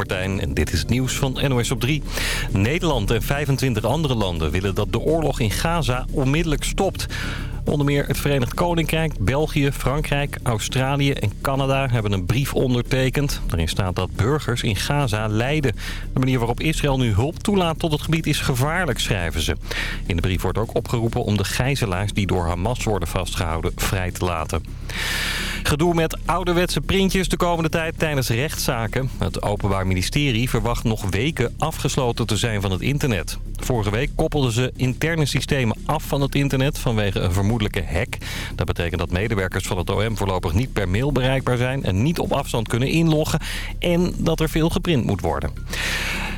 Martijn en dit is het nieuws van NOS op 3. Nederland en 25 andere landen willen dat de oorlog in Gaza onmiddellijk stopt. Onder meer het Verenigd Koninkrijk, België, Frankrijk, Australië en Canada hebben een brief ondertekend. Daarin staat dat burgers in Gaza lijden. De manier waarop Israël nu hulp toelaat tot het gebied is gevaarlijk, schrijven ze. In de brief wordt ook opgeroepen om de gijzelaars die door Hamas worden vastgehouden vrij te laten. Gedoe met ouderwetse printjes de komende tijd tijdens rechtszaken. Het Openbaar Ministerie verwacht nog weken afgesloten te zijn van het internet. Vorige week koppelden ze interne systemen af van het internet vanwege een vermoedelijke hack. Dat betekent dat medewerkers van het OM voorlopig niet per mail bereikbaar zijn... en niet op afstand kunnen inloggen en dat er veel geprint moet worden.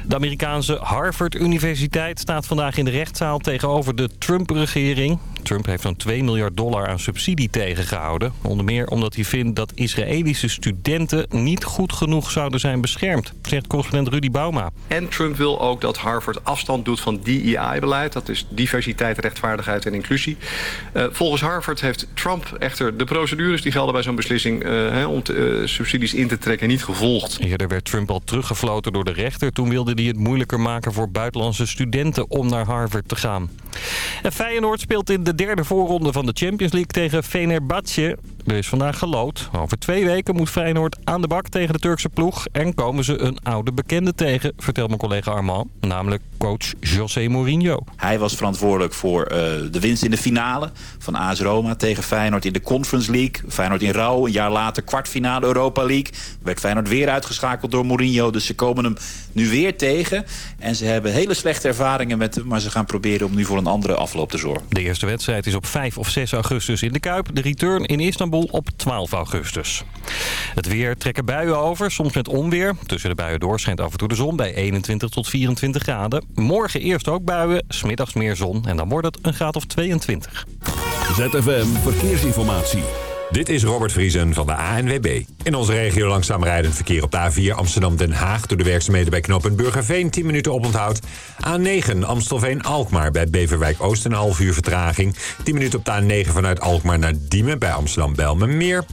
De Amerikaanse Harvard Universiteit staat vandaag in de rechtszaal tegenover de Trump-regering. Trump heeft zo'n 2 miljard dollar aan subsidie tegengehouden. Onder meer omdat hij vindt dat Israëlische studenten niet goed genoeg zouden zijn beschermd, zegt correspondent Rudy Bauma. En Trump wil ook dat Harvard afstand doet van DEI-beleid. Dat is diversiteit, rechtvaardigheid en inclusie. Uh, volgens Harvard heeft Trump echter de procedures die gelden bij zo'n beslissing... Uh, om te, uh, subsidies in te trekken niet gevolgd. Eerder werd Trump al teruggefloten door de rechter. Toen wilde hij het moeilijker maken voor buitenlandse studenten om naar Harvard te gaan. En Feyenoord speelt in de derde voorronde van de Champions League tegen Fenerbahce. Er is vandaag gelood. Over twee weken moet Feyenoord aan de bak tegen de Turkse ploeg. En komen ze een oude bekende tegen, vertelt mijn collega Armand. Namelijk coach José Mourinho. Hij was verantwoordelijk voor uh, de winst in de finale van AS Roma tegen Feyenoord in de Conference League. Feyenoord in rouw, een jaar later kwartfinale Europa League. Werd Feyenoord weer uitgeschakeld door Mourinho. Dus ze komen hem nu weer tegen. En ze hebben hele slechte ervaringen met hem. Maar ze gaan proberen om nu voor een andere afloop te zorgen. De eerste wedstrijd is op 5 of 6 augustus in de Kuip. De return in Istanbul op 12 augustus. Het weer trekken buien over, soms met onweer. Tussen de buien door schijnt af en toe de zon bij 21 tot 24 graden. Morgen eerst ook buien, smiddags meer zon en dan wordt het een graad of 22. ZFM Verkeersinformatie. Dit is Robert Vriesen van de ANWB. In onze regio langzaam rijdend verkeer op de A4 Amsterdam-Den Haag... door de werkzaamheden bij knooppunt Burgerveen 10 minuten oponthoud. A9 Amstelveen-Alkmaar bij Beverwijk Oost een half uur vertraging. 10 minuten op de A9 vanuit Alkmaar naar Diemen bij Amsterdam-Belmenmeer.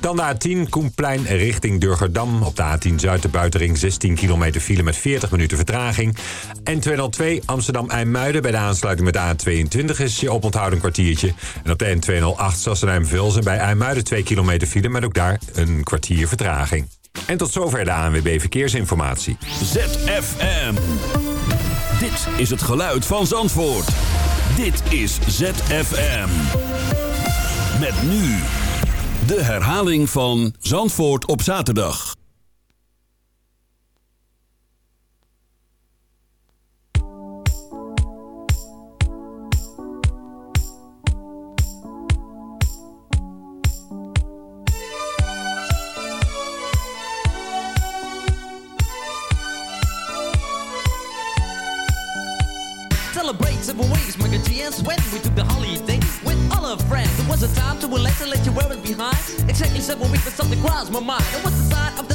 Dan de A10 Koenplein richting Durgerdam. Op de A10 Zuid de buitenring 16 kilometer file met 40 minuten vertraging. En 202 Amsterdam-IJmuiden bij de aansluiting met de A22 is je oponthoud een kwartiertje. En op de N208 Sassenheim-Vulsen bij IJmuiden 2 kilometer file met ook daar een kwartier vertraging. En tot zover de ANWB Verkeersinformatie. ZFM. Dit is het geluid van Zandvoort. Dit is ZFM. Met nu de herhaling van Zandvoort op zaterdag. Several ways, Mike G and. We took the holiday with all our friends. It was a time to relax and let you wear it behind. Exactly seven weeks, but something crossed my mind. It was the sign of the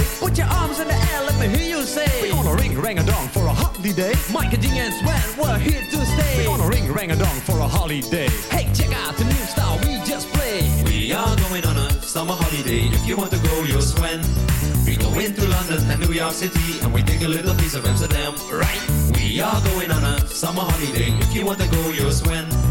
Put your arms in the air, let me hear you say. We're gonna ring rang a dong for a holiday. Mike and G and Sweat, we're here to stay. We're gonna ring rang a dong for a holiday. Hey, check out the new style we just played. We are going on a summer holiday. If you want to go, you'll swim. We go into London and New York City and we take a little piece of Amsterdam, right? We are going on a summer holiday. If you want to go, you'll swim.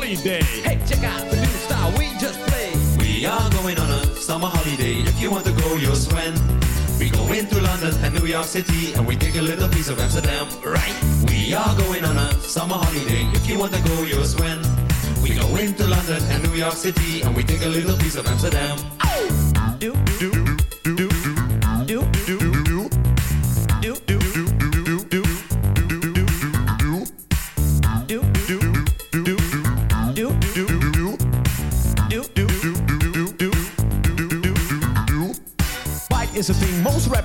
Hey, check out the new style we just played. We are going on a summer holiday. If you want to go, you'll swim. We go into London and New York City and we take a little piece of Amsterdam, right? We are going on a summer holiday. If you want to go, you'll swim. We go into London and New York City and we take a little piece of Amsterdam. Do, Do, do, do,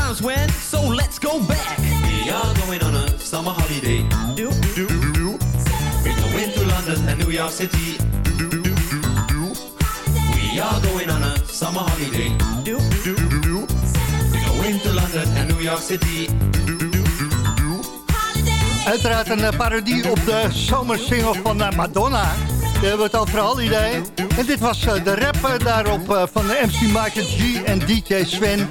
times when, so let's go back. We are going on a summer holiday. Do, Do, do, We go into London and New York City. We are going on a summer holiday. do, do, do, We go into London and New York City. Uiteraard een eh, parodie op de zomersingle van eh, Madonna. We hebben het over Holiday. En dit was eh, de rap eh, daarop van de MC Michael G en DJ Sven.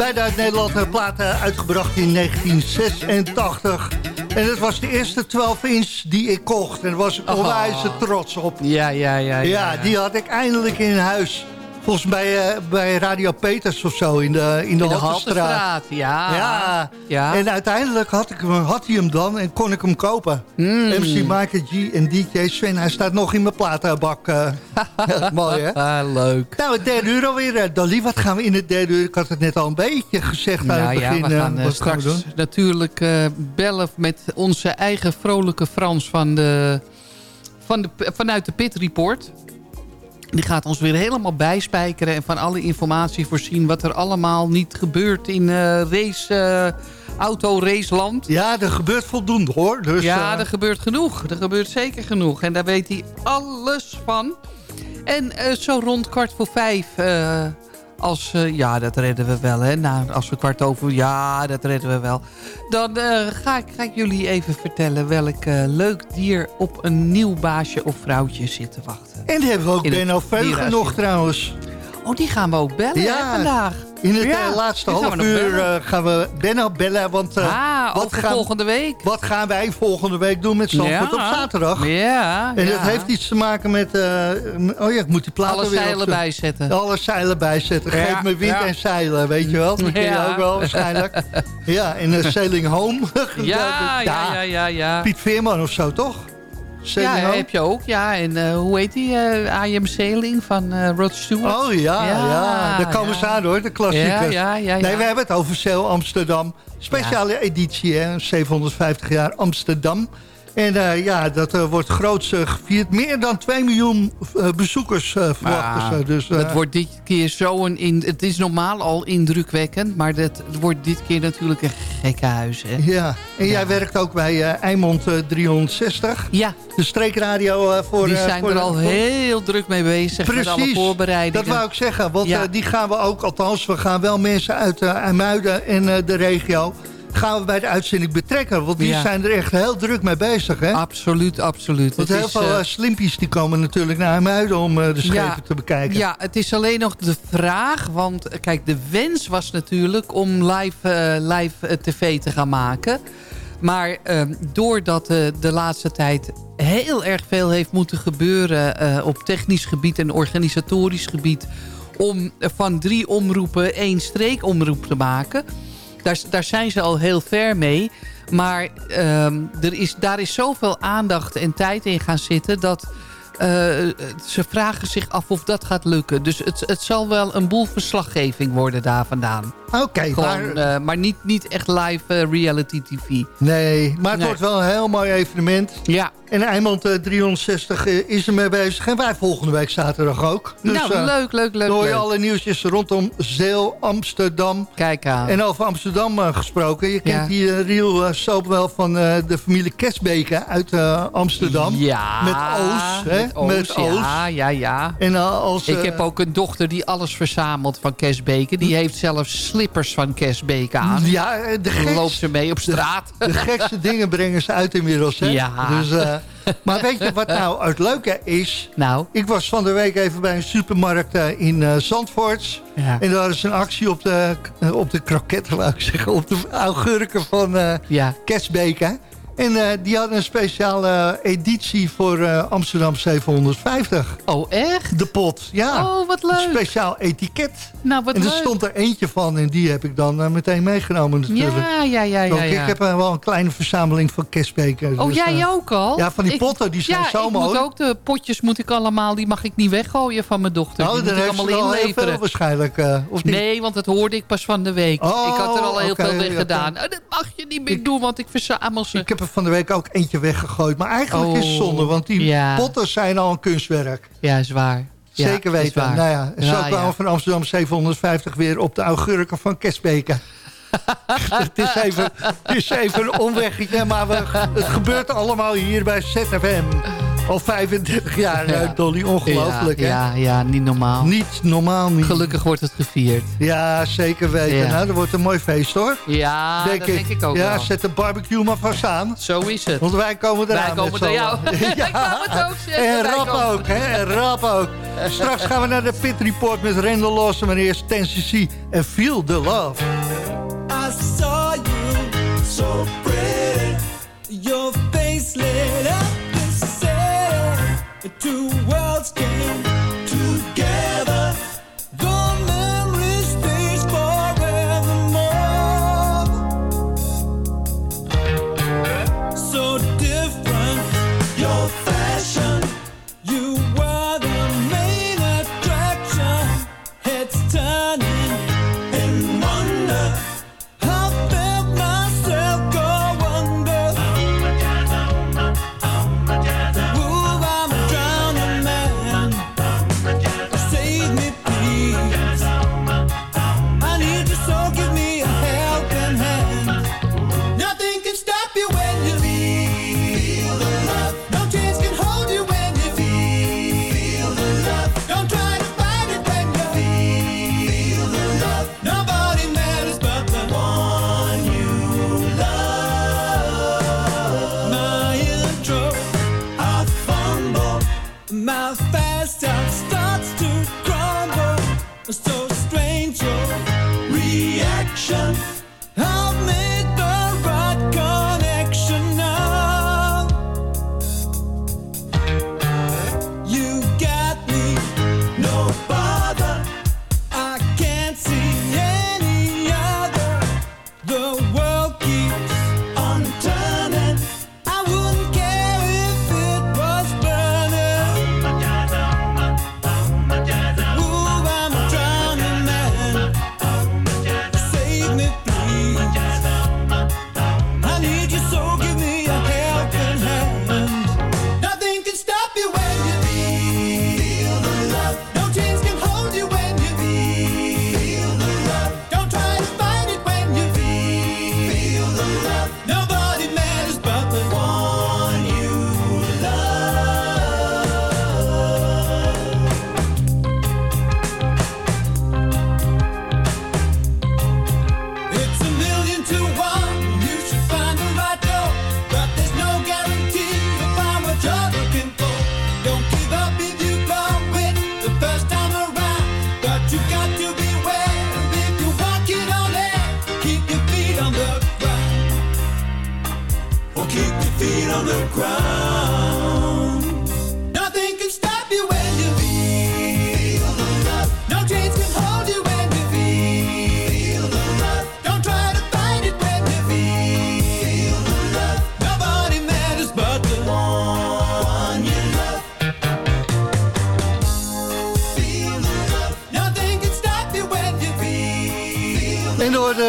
Beide uit Nederland een platen uitgebracht in 1986. En het was de eerste 12 inch die ik kocht. En daar was ik onwijs trots op. Ja, ja, ja. Ja, die had ik eindelijk in huis. Volgens mij bij, eh, bij Radio Peters of zo in de, in de, In de Haltestraat. Ja. Ja. Ja. en uiteindelijk had, ik, had hij hem dan en kon ik hem kopen. Mm. MC Michael G en DJ Sven, hij staat nog in mijn platenbak. Ja, Mooi hè? Ah, leuk. Nou, het derde uur alweer. eh, Dolly, wat gaan we in het derde uur? Ik had het net al een beetje gezegd aan het ja, begin. we gaan wat gaan we straks doen? natuurlijk bellen met onze eigen vrolijke Frans van de, van de, vanuit de Pit Report. Die gaat ons weer helemaal bijspijkeren en van alle informatie voorzien... wat er allemaal niet gebeurt in eh race, auto-raceland. Ja, er gebeurt voldoende hoor. Dus, ja, eh, er gebeurt genoeg. Er gebeurt zeker genoeg. En daar weet hij alles van. En zo rond kwart voor vijf... als, eh, ja, dat redden we wel, hè. Nou, als we kwart over... Ja, dat redden we wel. Dan eh, ga, ik, ga ik jullie even vertellen... welk eh, leuk dier op een nieuw baasje of vrouwtje zit te wachten. En die hebben we ook Benno Veugen nog trouwens. Oh, die gaan we ook bellen, Ja. hè, vandaag. In het Ja, eh, laatste gaan half we nog uur eh, gaan we Benno bellen. Want eh, ah, wat, gaan, volgende week. wat gaan wij volgende week doen met Zandvoort op zaterdag? Ja, En ja. dat heeft iets te maken met... eh, oh ja, ik moet die platen Alle weer zeilen opzoeken. bijzetten. Alle zeilen bijzetten. Geef me wind en zeilen, weet je wel. Die ken je ook wel waarschijnlijk. ja, en uh, Sailing Home. Ja, ja, ja, ja, ja. Piet Veerman of zo, toch? Ja, Home? heb je ook. Ja, en eh, hoe heet die? eh I Am Sailing van eh, Rod Stewart. Oh ja, ja, Ja, daar komen ja. ze aan hoor, de klassiekers. Ja. Nee, we hebben het over Sail Amsterdam. Speciale editie, hè, 750 jaar Amsterdam. En eh, ja, dat eh, wordt groots eh, gevierd. Meer dan 2 miljoen bezoekers verwachten ze. Dus, eh, het wordt dit keer zo'n... In, het is normaal al indrukwekkend, maar dat, het wordt dit keer natuurlijk een gekke huis. Hè? ja, en jij werkt ook bij Eimond eh, 360. Ja, De streekradio voor... die zijn voor, er al heel druk mee bezig met alle Precies, voorbereidingen. dat wou ik zeggen. Want Ja. die gaan we ook, althans, we gaan wel mensen uit uh, IJmuiden en de regio... gaan we bij de uitzending betrekken. Want die Ja. zijn er echt heel druk mee bezig, hè? Absoluut, absoluut. Want Het heel is, veel eh, eh, slimpies die komen natuurlijk naar IJmuiden om eh, de schepen Ja, te bekijken. Ja, het is alleen nog de vraag. Want kijk, de wens was natuurlijk om live, live tv te gaan maken. Maar ehm, doordat de laatste tijd heel erg veel heeft moeten gebeuren... op technisch gebied en organisatorisch gebied... om van drie omroepen één streekomroep te maken... Daar, daar zijn ze al heel ver mee. Maar ehm, er is, daar is zoveel aandacht en tijd in gaan zitten... dat eh, ze vragen zich af of dat gaat lukken. Dus het, het zal wel een boel verslaggeving worden daar vandaan. Oké, Gewoon, maar, eh, maar niet, niet echt live eh, reality tv. nee, maar het Nee. wordt wel een heel mooi evenement. Ja, En Eimond eh, 360 eh, is ermee bezig. En wij volgende week zaterdag ook. Dus, nou leuk, leuk, leuk. dan hoor je alle nieuwtjes rondom Zeel, Amsterdam. Kijk aan. En over Amsterdam gesproken. Je kent Ja. die real soap wel van de familie Kesbeke uit Amsterdam. Ja, Met Oos, hè? Met Oos, Met Oos. ja, ja, ja. En als, Ik heb ook een dochter die alles verzamelt van Kesbeke. Die heeft zelfs slippers van Kesbeke aan. Ja, eh, de loopt ze mee op straat. de gekste dingen brengen ze uit inmiddels. Hè? Ja. Dus, eh, maar weet je wat nou het leuke is? Nou, Ik was van de week even bij een supermarkt eh, in eh, Zandvoort. ja. En daar is een actie op de, op de kroketten, laat ik zeggen. Op de augurken van eh ja. Kesbeke. En eh, die hadden een speciale editie voor eh, Amsterdam 750. Oh, echt? De pot, ja. Oh, wat Een leuk. speciaal etiket. Nou, wat en er leuk. stond er eentje van en die heb ik dan eh, meteen meegenomen natuurlijk. Ja, ja, ja, ja. Ja. Ik heb eh, wel een kleine verzameling van Kesbeke. Oh, dus, jij eh, ook al? Ja, van die Ik- potten, die zijn ja, zo ik mooi. moet ook de potjes moet ik allemaal, die mag ik niet weggooien van mijn dochter. Oh, die moet ik allemaal heel inleveren. veel waarschijnlijk, eh, of niet? Nee, want dat hoorde ik pas van de week. Oh, ik had er al heel oké, veel weg oké. gedaan. Oh, dat mag je niet meer Ik- doen, want ik verzamel ze. Ik heb van de week ook eentje weggegooid. Maar eigenlijk is het Oh, zonde, want die ja. potten zijn al een kunstwerk. Ja, is waar. Zeker weten. waar. Nou ja, zo kwamen we van Amsterdam 750 weer op de augurken van Kesbeke. het, is even, het is even een omweggetje, maar we, het gebeurt allemaal hier bij ZFM. Al 35 jaar, Ja. Dolly. Ongelooflijk, ja, hè? Ja, ja, niet normaal. Niet normaal, niet. Gelukkig wordt het gevierd. Ja, zeker weten. Ja. Nou, dat wordt een mooi feest, hoor. Ja, dat denk ik ook ja, wel. zet de barbecue maar vast aan. Zo is het. Want wij komen eraan Wij komen er z'n jou. Ik wou het ook zeggen. En rap ook, hè? En rap ook. Straks gaan we naar de Pit Report met Rendel Lawson. Maar eerst Tennessee en Feel the Love. I saw you so pretty. Your face lit up the. Two worlds came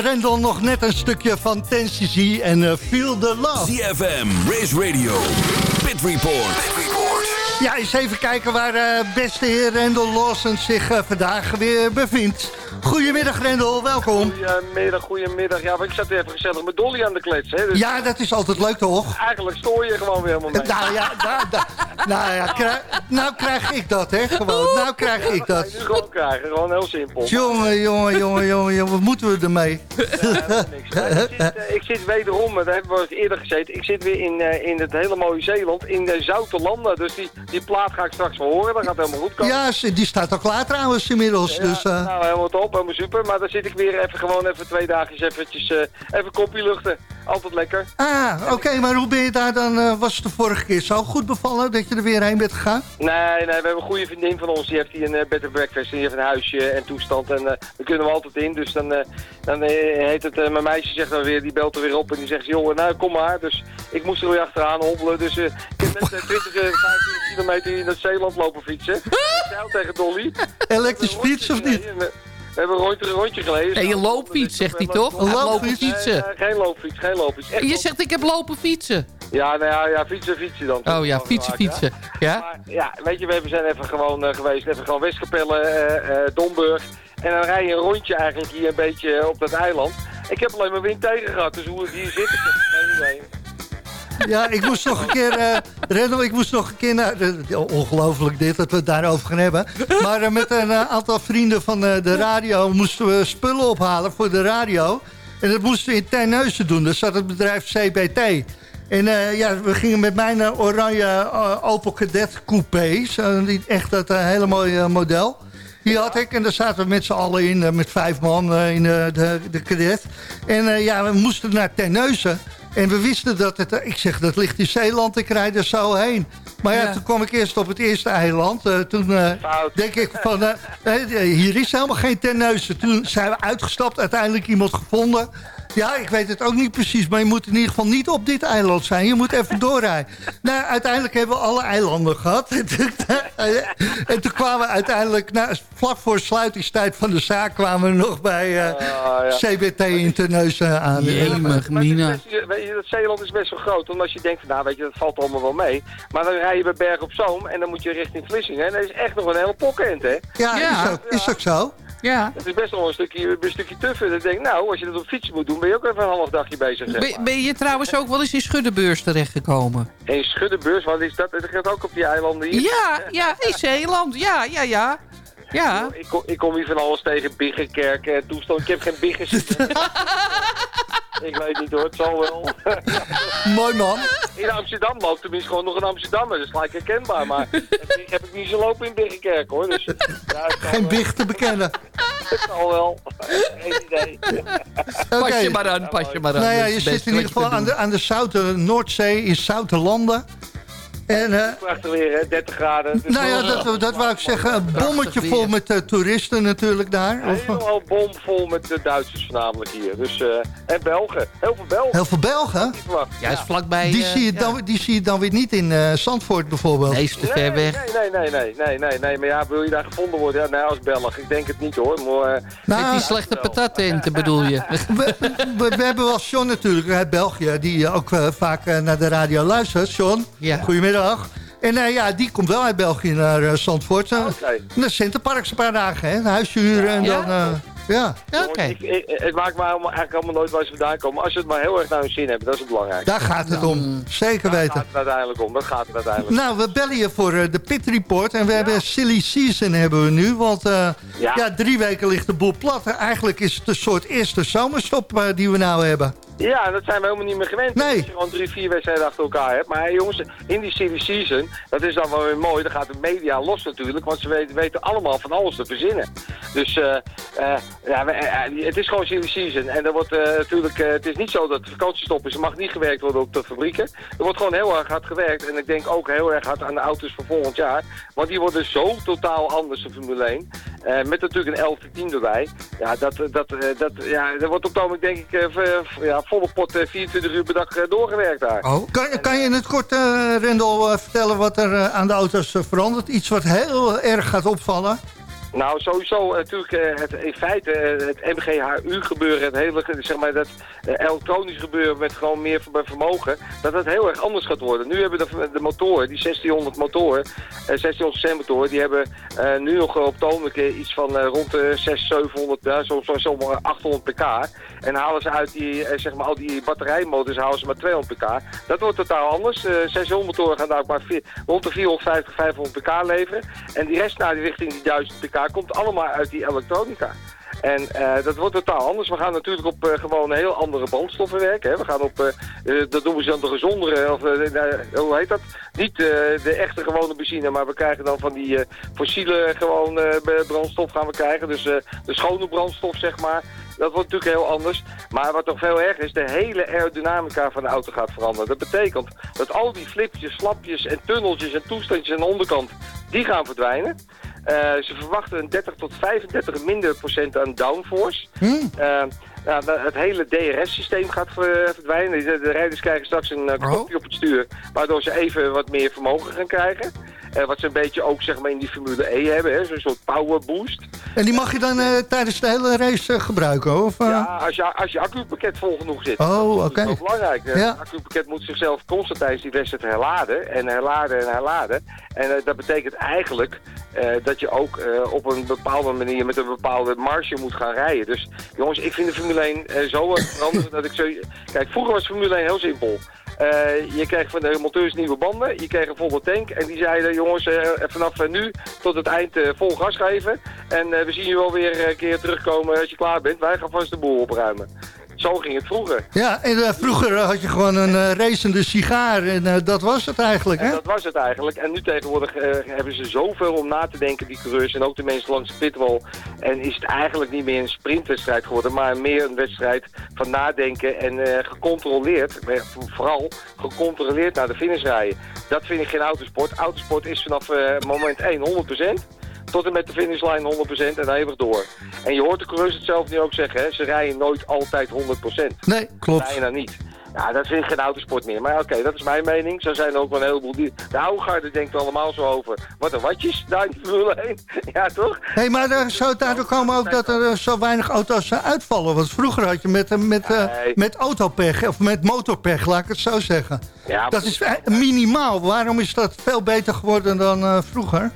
Rendel nog net een stukje van Tennessee en eh, Feel the Love. CFM, Race Radio, Pit Report. Ja, eens even kijken waar eh, beste heer Rendel Lawson zich eh, vandaag weer bevindt. Goedemiddag Rendel, welkom. Goedemiddag, goedemiddag. Ja, ik zat weer even gezellig met Dolly aan de klets. Hè, dus Ja, dat is altijd leuk toch? Eigenlijk stoor je gewoon weer helemaal mee. Nou ja, nou, nou, nou, ja nou krijg ik dat, hè? Gewoon, nou krijg ik dat. Nu gewoon krijgen, gewoon heel simpel. Jongen, jongen, jongen, jongen, jongen, wat moeten we ermee? Niks. Nee, ik, zit, eh, ik zit wederom, daar hebben we eerder gezeten, ik zit weer in, eh, in het hele mooie Zeeland, in de zoute landen. Dus die, die plaat ga ik straks wel horen, dat gaat helemaal goed komen. Ja, die staat al klaar trouwens inmiddels. Ja, Dus, eh, Nou, helemaal top, super. Maar dan zit ik weer even gewoon even twee dagjes eventjes, eh, even kopje luchten. Altijd lekker. ah, oké, maar hoe ben je daar dan? eh, was het de vorige keer zo goed bevallen dat je er weer heen bent gegaan? Nee, nee, we hebben een goede vriendin van ons. Die heeft hier een eh, bed and breakfast. En die heeft een huisje en toestand. En eh daar kunnen we altijd in. Dus dan, eh, dan eh, heet het, eh, mijn meisje zegt dan weer, die belt er weer op. En die zegt, joh, nou kom maar. Dus ik moest er weer achteraan hobbelen. Dus eh, ik heb net eh, 20, eh, 25 kilometer in het Zeeland lopen fietsen. Ik tegen Dolly. Elektrisch fiets of niet? We hebben een rondje, een rondje geleden. Nee, een loopfiets, zegt hij toch? Lopen fietsen. Geen loopfiets, geen loopfiets. Echt Je zegt ik heb lopen fietsen. ja, nou ja, ja, fietsen, fietsen dan. Oh ja, fietsen, fietsen. Ja? Maar ja, weet je, we hebben- zijn even gewoon eh, geweest, even gewoon Westkapelle, eh eh Domburg. En dan rij je een rondje eigenlijk hier een beetje op dat eiland. Ik heb alleen maar wind tegen gehad, dus hoe het hier zit, ik heb geen idee. Ja, ik moest nog een keer... Rendel, ik moest nog een keer ongelooflijk dit, dat we het daarover gaan hebben. Maar eh, met een eh, aantal vrienden van de radio... moesten we spullen ophalen voor de radio. En dat moesten we in Terneuzen doen. Daar zat het bedrijf CBT. En ja, we gingen met mijn oranje eh, Opel Kadett coupé. Echt dat hele mooie model. Die had ik en daar zaten we met z'n allen in, met vijf man in de, de cadet. En ja, we moesten naar Terneuzen. En we wisten dat het, ik zeg, dat ligt in Zeeland, ik rijd er zo heen. Maar ja, Ja. toen kwam ik eerst op het eerste eiland. Eh, toen eh, denk ik van, eh, hier is helemaal geen Terneuzen. Toen zijn we uitgestapt, uiteindelijk iemand gevonden. Ja, ik weet het ook niet precies, maar je moet in ieder geval niet op dit eiland zijn. Je moet even doorrijden. Nou, uiteindelijk hebben we alle eilanden gehad. en toen kwamen we uiteindelijk, nou, vlak voor sluitingstijd van de zaak... kwamen we nog bij eh, Ah, ja. CBT in Terneuzen aan. Jemig, Mina. Weet je, weet je, dat Zeeland is best wel groot, want als je denkt, van, nou weet je, dat valt allemaal wel mee. Maar dan rij je bij Berg op Zoom en dan moet je richting Vlissingen. En dat is echt nog een hele pokkend, hè. Ja, Ja. Is, ook, is ook zo. Ja. Het is best wel een stukje, een stukje tuffer. Dan denk ik, nou, als je dat op fietsen moet doen, ben je ook even een half dagje bezig. zeg Ben, maar. ben je trouwens ook wel eens in Schuddebeurs terechtgekomen? En Schuddenbeurs, wat is dat? Dat gaat ook op die eilanden hier. Ja, ja, in Zeeland. Ja, ja, ja. Ja. Ik kom, ik kom hier van alles tegen, Biggenkerk, eh, toestand. Ik heb geen Biggers. ik weet niet hoor, het zal wel. Mooi man. In Amsterdam loopt tenminste gewoon nog een Amsterdammer. Dat is gelijk herkenbaar. Maar ik heb ik niet zo lopen in Biggenkerk hoor. Dus, ja, Geen wel. big te bekennen. Het zal wel. Geen idee. Oké. Pas je maar aan, pas je maar aan. Nou ja, je zit in ieder geval aan de, aan de zoute Noordzee, in zoute landen. En eh, Prachtig weer, hè? 30 graden. Dus nou ja, dat, dat wou ik zeggen. Een bommetje vol met eh, toeristen natuurlijk daar. Of, eh, Helemaal bomvol met de Duitsers voornamelijk hier. Dus, eh, en Belgen. Heel veel Belgen. heel veel Belgen. Ja, is vlakbij... Die, eh, zie je ja. dan, die zie je dan weer niet in eh, Zandvoort bijvoorbeeld. Nee, is te ver weg. Nee, nee, nee, nee, nee, nee, nee. Maar ja, wil je daar gevonden worden? Ja, nee, als Belg. Ik denk het niet hoor. Maar, eh, Nou, Met die slechte patattenten bedoel je? we, we, we hebben wel John natuurlijk uit België, die eh, ook eh, vaak eh, naar de radio luistert. John, Ja. goedemiddag. En eh, ja, die komt wel uit België naar eh, Zandvoort. Uh, Oké. Naar Centerparks een paar dagen, hè? Een huisje huren en Ja? dan... eh, ja, Oké. ik, ik- het maakt mij allemaal, eigenlijk allemaal nooit waar ze vandaan komen. Als ze het maar heel erg naar hun zin hebben, dat is het belangrijkste. daar gaat het om. Zeker Daar weten. gaat het uiteindelijk om. Dat gaat het uiteindelijk Nou, we bellen je voor eh, de Pit Report. En we hebben Silly Season hebben we nu. Want eh, ja. Ja. drie weken ligt de boel plat. Eigenlijk is het een soort eerste zomerstop eh, die we nou hebben. Ja, dat zijn we helemaal niet meer gewend. Nee. Als je gewoon drie, vier wedstrijden achter elkaar hebt. Maar hey, jongens, in die silly season, dat is dan wel weer mooi. Dan gaat de media los natuurlijk, want ze weten, weten allemaal van alles te verzinnen. Dus eh, eh, ja, eh, het is gewoon silly season. En er wordt natuurlijk, het is niet zo dat de vakantiestop is. Er mag niet gewerkt worden op de fabrieken. Er wordt gewoon heel erg hard gewerkt. En ik denk ook heel erg hard aan de auto's voor volgend jaar. Want die worden zo totaal anders, de Formule 1. Eh, met natuurlijk een 11 team erbij. Ja, dat, dat, dat, ja, er wordt op het denk ik ja, volle pot eh, 24 uur per dag eh, doorgewerkt daar. Oh. Kan, kan je in het kort, eh Rendel, eh, vertellen wat er eh, aan de auto's eh, verandert? Iets wat heel erg gaat opvallen? Nou, sowieso eh, natuurlijk eh, het, in feite eh, het MGHU gebeuren, het hele, zeg maar, dat elektronisch gebeuren met gewoon meer ver- vermogen, dat het heel erg anders gaat worden. Nu hebben de, de motoren, die 1600 motoren, eh 1600 cc motoren, die hebben nu nog op eh, iets van rond de 600, 700, ja, zo, zo, zo maar 800 pk. En halen ze uit die, zeg maar, al die batterijmotors, halen ze maar 200 pk. Dat wordt totaal anders. Eh 600 motoren gaan daar ook maar rond de 450, 500 pk leveren. En die rest naar die richting die 1000 pk komt allemaal uit die elektronica. En eh, dat wordt totaal anders. We gaan natuurlijk op eh, gewoon heel andere brandstoffen werken. Hè. We gaan op, eh, dat noemen ze dan de gezondere, of hoe heet dat? Niet de echte gewone benzine, maar we krijgen dan van die fossiele gewoon brandstof gaan we krijgen. Dus de schone brandstof, zeg maar. Dat wordt natuurlijk heel anders. Maar wat nog veel erger is, de hele aerodynamica van de auto gaat veranderen. Dat betekent dat al die flipjes, slapjes en tunneltjes en toestandjes aan de onderkant, die gaan verdwijnen. Eh, ze verwachten een 30 tot 35 minder procent aan downforce. Eh, nou, de- het hele DRS-systeem gaat ver- verdwijnen. De, de rijders krijgen straks een eh, knopje op het stuur, waardoor ze even wat meer vermogen gaan krijgen. Eh, wat ze een beetje ook zeg maar, in die Formule E hebben, hè, zo'n soort power boost. En die mag je dan eh, tijdens de hele race eh, gebruiken? Of? Ja, als je, als je accupakket vol genoeg zit. Oh, Dat oké. is wel belangrijk. Ja. Het accupakket moet zichzelf constant tijdens die wedstrijd herladen. En herladen en herladen. En dat betekent eigenlijk dat je ook op een bepaalde manier met een bepaalde marge moet gaan rijden. Dus jongens, ik vind de Formule 1 eh, zo veranderd dat ik zo... Kijk, vroeger was Formule 1 heel simpel. Eh, je kreeg van de monteurs nieuwe banden, je kreeg een volle tank en die zeiden jongens eh, vanaf eh, nu tot het eind vol gas geven en we zien je wel weer een keer terugkomen als je klaar bent. Wij gaan vast de boel opruimen. Zo ging het vroeger. Ja, en eh, vroeger had je gewoon een eh, racende sigaar en eh, dat was het eigenlijk, hè? En dat was het eigenlijk. En nu tegenwoordig hebben ze zoveel om na te denken, die coureurs en ook de mensen langs de pitwall. En is het eigenlijk niet meer een sprintwedstrijd geworden, maar meer een wedstrijd van nadenken en gecontroleerd, vooral gecontroleerd naar de finish rijden. Dat vind ik geen autosport. Autosport is vanaf moment 1 100%. Tot en met de finishlijn 100% en eeuwig door. En je hoort de coureurs het zelf nu ook zeggen, hè? ze rijden nooit altijd 100%. Nee, klopt. Bijna niet. Ja, dat vind ik geen autosport meer. Maar oké, dat is mijn mening. Zo zijn er ook wel een heleboel die... De oude denkt er allemaal zo over. Wat een watjes daar in Formule 1. ja, toch? Hé, maar daar zou het daardoor komen ook dat er eh, zo weinig auto's eh, uitvallen. Want vroeger had je met, eh, met, eh, met autopech, of met motorpech, laat ik het zo zeggen. Ja, Dat is eh, minimaal. Waarom is dat veel beter geworden dan eh, vroeger?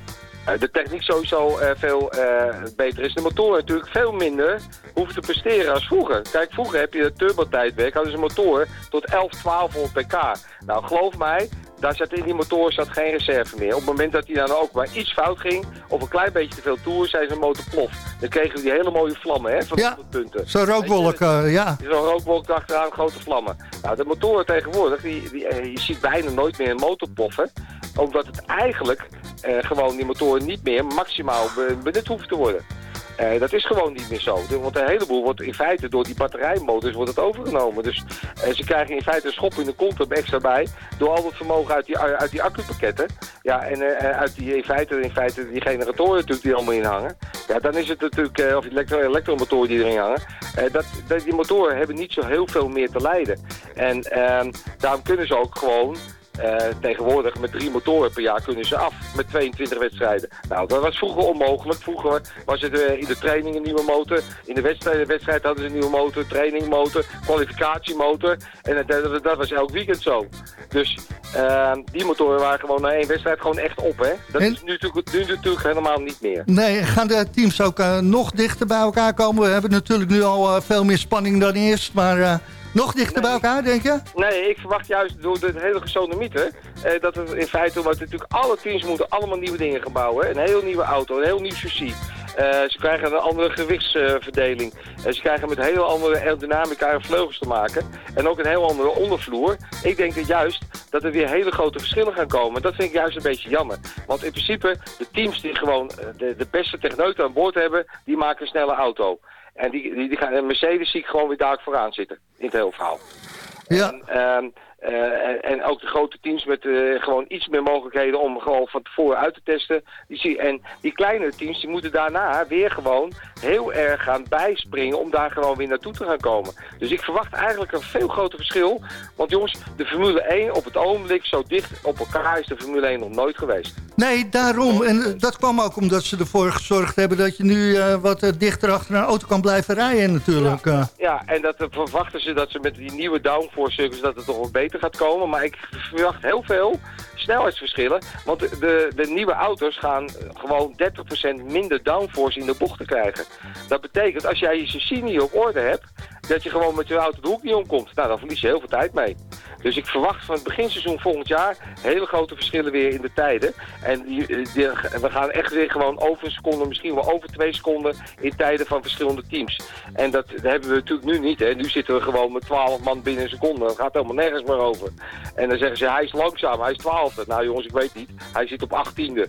Eh, de techniek sowieso eh, veel eh, beter is. De motoren natuurlijk veel minder hoeven te presteren als vroeger. Kijk, vroeger heb je het turbotijdwerk, hadden ze een motor tot 11, 1200 pk. Nou, geloof mij, daar zat in die motor zat geen reserve meer. Op het moment dat hij dan ook maar iets fout ging, of een klein beetje te veel toer, zei zijn motor plof. Dan kregen we die hele mooie vlammen, hè, van Ja, 100 punten. Zo'n rookwolk, eh, ja. Zo'n rookwolk achteraan, grote vlammen. Nou, de motoren tegenwoordig, die, die, je ziet bijna nooit meer een motor ploffen. Omdat het eigenlijk eh, gewoon die motoren niet meer maximaal be- benut hoeven te worden. Eh, dat is gewoon niet meer zo. Want een heleboel wordt in feite door die batterijmotors wordt het overgenomen. Dus eh, ze krijgen in feite een schop in de kont er extra bij. Door al het vermogen uit die, uit die accupakketten. Ja, en uit die in feite, in feite die generatoren natuurlijk die allemaal in hangen. Ja, dan is het natuurlijk, of die elektro elektromotoren die erin hangen. dat, dat, die motoren hebben niet zo heel veel meer te lijden. En ehm, daarom kunnen ze ook gewoon eh, tegenwoordig met drie motoren per jaar kunnen ze af met 22 wedstrijden. Nou, dat was vroeger onmogelijk. Vroeger was het eh, in de training een nieuwe motor. In de wedstrijd, wedstrijd hadden ze een nieuwe motor, trainingmotor, kwalificatiemotor. En dat, dat, dat was elk weekend zo. Dus eh, die motoren waren gewoon na één wedstrijd gewoon echt op. Hè? Dat En- is nu, natuurlijk- nu natuurlijk helemaal niet meer. Nee, gaan de teams ook eh, nog dichter bij elkaar komen? We hebben natuurlijk nu al veel meer spanning dan eerst, maar nog dichter bij elkaar, denk je? Nee, ik verwacht juist door de hele gesodemieter eh, dat het in feite, omdat natuurlijk alle teams moeten allemaal nieuwe dingen gaan bouwen. Een heel nieuwe auto, een heel nieuw chassis. Eh, ze krijgen een andere gewichtsverdeling. En ze krijgen met heel andere aerodynamica en vleugels te maken. En ook een heel andere ondervloer. Ik denk dat juist dat er weer hele grote verschillen gaan komen. Dat vind ik juist een beetje jammer. Want in principe, de teams die gewoon eh, de, de beste techneuten aan boord hebben, die maken een snelle auto. En die, die, die gaan, en Mercedes zie ik gewoon weer daar vooraan zitten. In het hele verhaal. Ja. Ehm, eh, en, en ook de grote teams met eh, gewoon iets meer mogelijkheden om gewoon van tevoren uit te testen. Die zie, en die kleinere teams die moeten daarna weer gewoon heel erg gaan bijspringen om daar gewoon weer naartoe te gaan komen. Dus ik verwacht eigenlijk een veel groter verschil. Want jongens, de Formule 1 op het ogenblik zo dicht op elkaar is de Formule 1 nog nooit geweest. Nee, daarom. En eh, dat kwam ook omdat ze ervoor gezorgd hebben... dat je nu eh, wat eh, dichter achter een auto kan blijven rijden natuurlijk. eh. Ja, en dat eh, verwachten ze dat ze met die nieuwe downforce circuits dat het toch wel beter gaat komen. Maar ik verwacht heel veel snelheidsverschillen. Want de, de, nieuwe auto's gaan gewoon 30% minder downforce in de bochten krijgen. Dat betekent als jij je chassis niet op orde hebt, dat je gewoon met je auto de hoek niet omkomt. Nou, dan verlies je heel veel tijd mee. Dus ik verwacht van het beginseizoen volgend jaar hele grote verschillen weer in de tijden. En die, die- we gaan echt weer gewoon over een seconde, misschien wel over twee seconden in tijden van verschillende teams. En dat, dat hebben we natuurlijk nu niet. Hè. Nu zitten we gewoon met 12 man binnen een seconde. Dat gaat helemaal nergens meer over. En dan zeggen ze, hij is langzaam, hij is twaalfde. Nou jongens, ik weet niet. Hij zit op achttiende.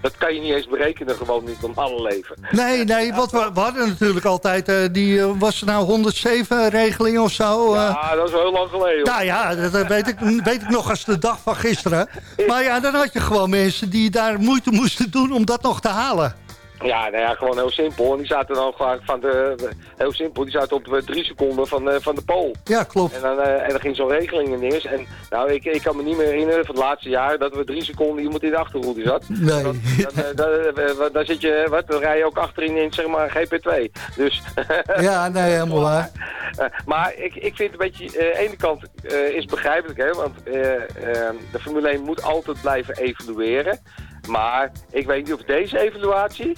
Dat kan je niet eens berekenen, gewoon niet om alle leven. Nee, nee, wat we, we hadden natuurlijk altijd... eh, die eh, was er nou 107-regeling of zo. eh. Ja, dat is wel heel lang geleden. hoor. Nou ja, dat weet ik, weet ik nog als de dag van gisteren. Maar ja, dan had je gewoon mensen die daar moeite moesten doen om dat nog te halen. Ja, nou ja, gewoon heel simpel. En die zaten dan gewoon van de, heel simpel, die zaten op drie seconden van, eh, van de pool. Ja, klopt. En dan, eh, en dan ging zo'n regeling ineens. En nou, ik, ik kan me niet meer herinneren van het laatste jaar dat we drie seconden iemand in de achterhoede zat. Nee. Dan, eh, dan, dan zit je, wat, dan rij je ook achterin in zeg maar GP2. Dus, Ja, nee, helemaal waar. maar ik, ik vind een beetje, de ene kant is begrijpelijk, hè, want de Formule 1 moet altijd blijven evalueren. Maar ik weet niet of deze evaluatie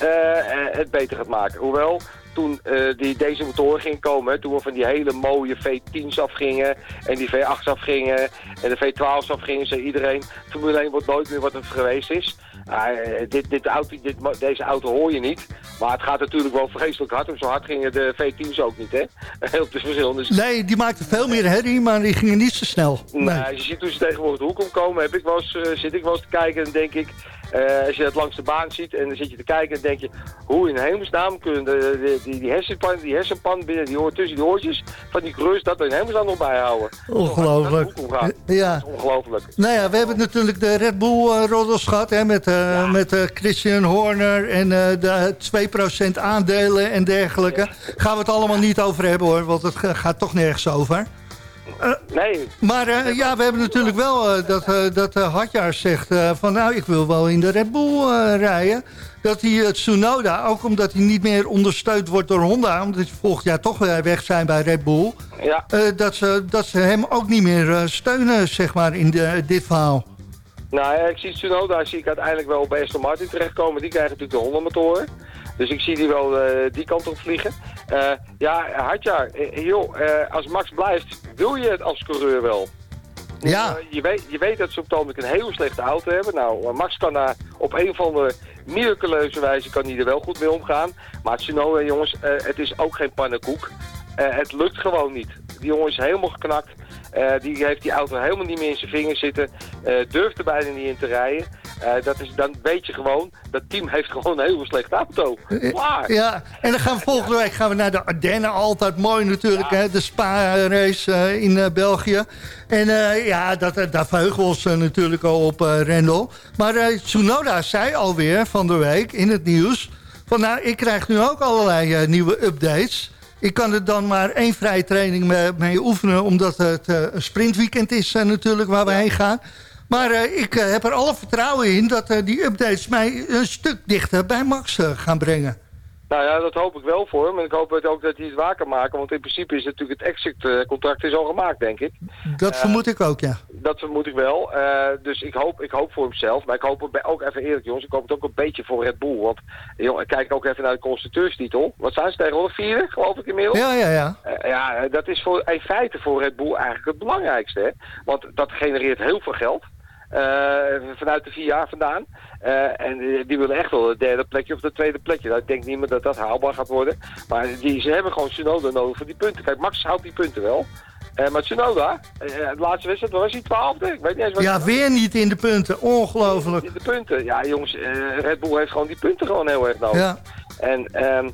eh, eh, het beter gaat maken. Hoewel, toen eh, die, deze motoren gingen komen, toen we van die hele mooie V10's afgingen en die V8's afgingen en de V12's afgingen, zei iedereen, Formule 1 wordt nooit meer wat het geweest is. Eh, dit, dit auto, dit, deze auto hoor je niet, maar het gaat natuurlijk wel vreselijk hard. En zo hard gingen de V10's ook niet, hè? Heel te verschillende. Nee, die maakte veel meer herrie, maar die gingen niet zo snel. Nee. Je ziet toen ze tegenwoordig de hoek omkomen, heb ik wel eens, eh, zit ik wel eens te kijken en denk ik... eh, als je het langs de baan ziet en dan zit je te kijken en denk je... hoe in hemelsnaam kunnen de, de- die, die, hersenpan, die hersenpan binnen die hoort tussen die oortjes van die grus dat er in hemelsnaam nog bijhouden. Ongelooflijk. Ja. Dat is ongelooflijk. Nou ja, we hebben natuurlijk de Red Bull eh, roddels gehad hè, met, eh, met Christian Horner en de 2% aandelen en dergelijke. Gaan we het allemaal niet over hebben hoor, want het ga- gaat toch nergens over. Nee, Maar eh, ja, we hebben natuurlijk wel eh, dat, eh dat eh, zegt eh, van nou, ik wil wel in de Red Bull eh, rijden. Dat hij het Tsunoda, ook omdat hij niet meer ondersteund wordt door Honda, omdat hij volgend jaar toch weer weg zijn bij Red Bull, ja. eh, dat, ze, dat ze hem ook niet meer eh, steunen, zeg maar, in de, dit verhaal. Nou ja, ik zie Tsunoda zie ik uiteindelijk wel bij Aston Martin terechtkomen. Die krijgen natuurlijk de Honda motoren. Dus ik zie die wel eh, die kant op vliegen. Eh, ja, Hadjar, eh, joh, als Max blijft, wil je het als coureur wel? Ja. Je, weet, je weet dat ze op het ogenblik een heel slechte auto hebben. Nou, Max kan daar op een of andere miraculeuze wijze kan hij er wel goed mee omgaan. Maar Tsunoda, jongens, het is ook geen pannenkoek. Het lukt gewoon niet. Die jongen is helemaal geknakt. Die heeft die auto helemaal niet meer in zijn vingers zitten. Durft er bijna niet in te rijden. Eh, dat is, dan weet je gewoon, dat team heeft gewoon een hele slechte auto. Klaar. Ja, en dan gaan we volgende week gaan we naar de Ardennen. Altijd mooi natuurlijk, hè, de Spa-race eh, in eh, België. En eh, ja, dat, eh, daar verheugen we ons eh, natuurlijk al op, eh Rendel. Maar eh, Tsunoda zei alweer van de week in het nieuws... van nou, ik krijg nu ook allerlei eh, nieuwe updates... Ik kan er dan maar één vrije training mee, mee oefenen... omdat het eh, een sprintweekend is eh, natuurlijk waar we heen gaan. Maar eh, ik eh, heb er alle vertrouwen in dat eh, die updates mij een stuk dichter bij Max gaan brengen. Nou ja, dat hoop ik wel voor hem. En ik hoop ook dat hij het waar kan maken. Want in principe is natuurlijk het exit-contract is al gemaakt, denk ik. Dat vermoed ik ook, ja. Dat vermoed ik wel. Dus ik hoop, ik hoop voor hemzelf. Maar ik hoop het ook even eerlijk, jongens. Ik hoop het ook een beetje voor Red Bull. Want ik kijk ook even naar de constructeurstitel. Wat zijn ze tegenwoordig? Vierde, geloof ik inmiddels? Ja, ja, ja. Ja, dat is voor, in feite voor Red Bull eigenlijk het belangrijkste. Hè? Want dat genereert heel veel geld. Eh, vanuit de vier jaar vandaan. Eh, en die, willen echt wel het derde plekje of het tweede plekje. Nou, ik denk niet meer dat dat haalbaar gaat worden. Maar die, ze hebben gewoon Tsunoda nodig voor die punten. Kijk, Max houdt die punten wel. Eh, maar Tsunoda, de laatste wedstrijd was hij twaalfde. Ik weet niet eens wat Ja, weer niet in de punten. Ongelooflijk. de punten. Ja, jongens, Red Bull heeft gewoon die punten gewoon heel erg nodig. Ja. En ehm,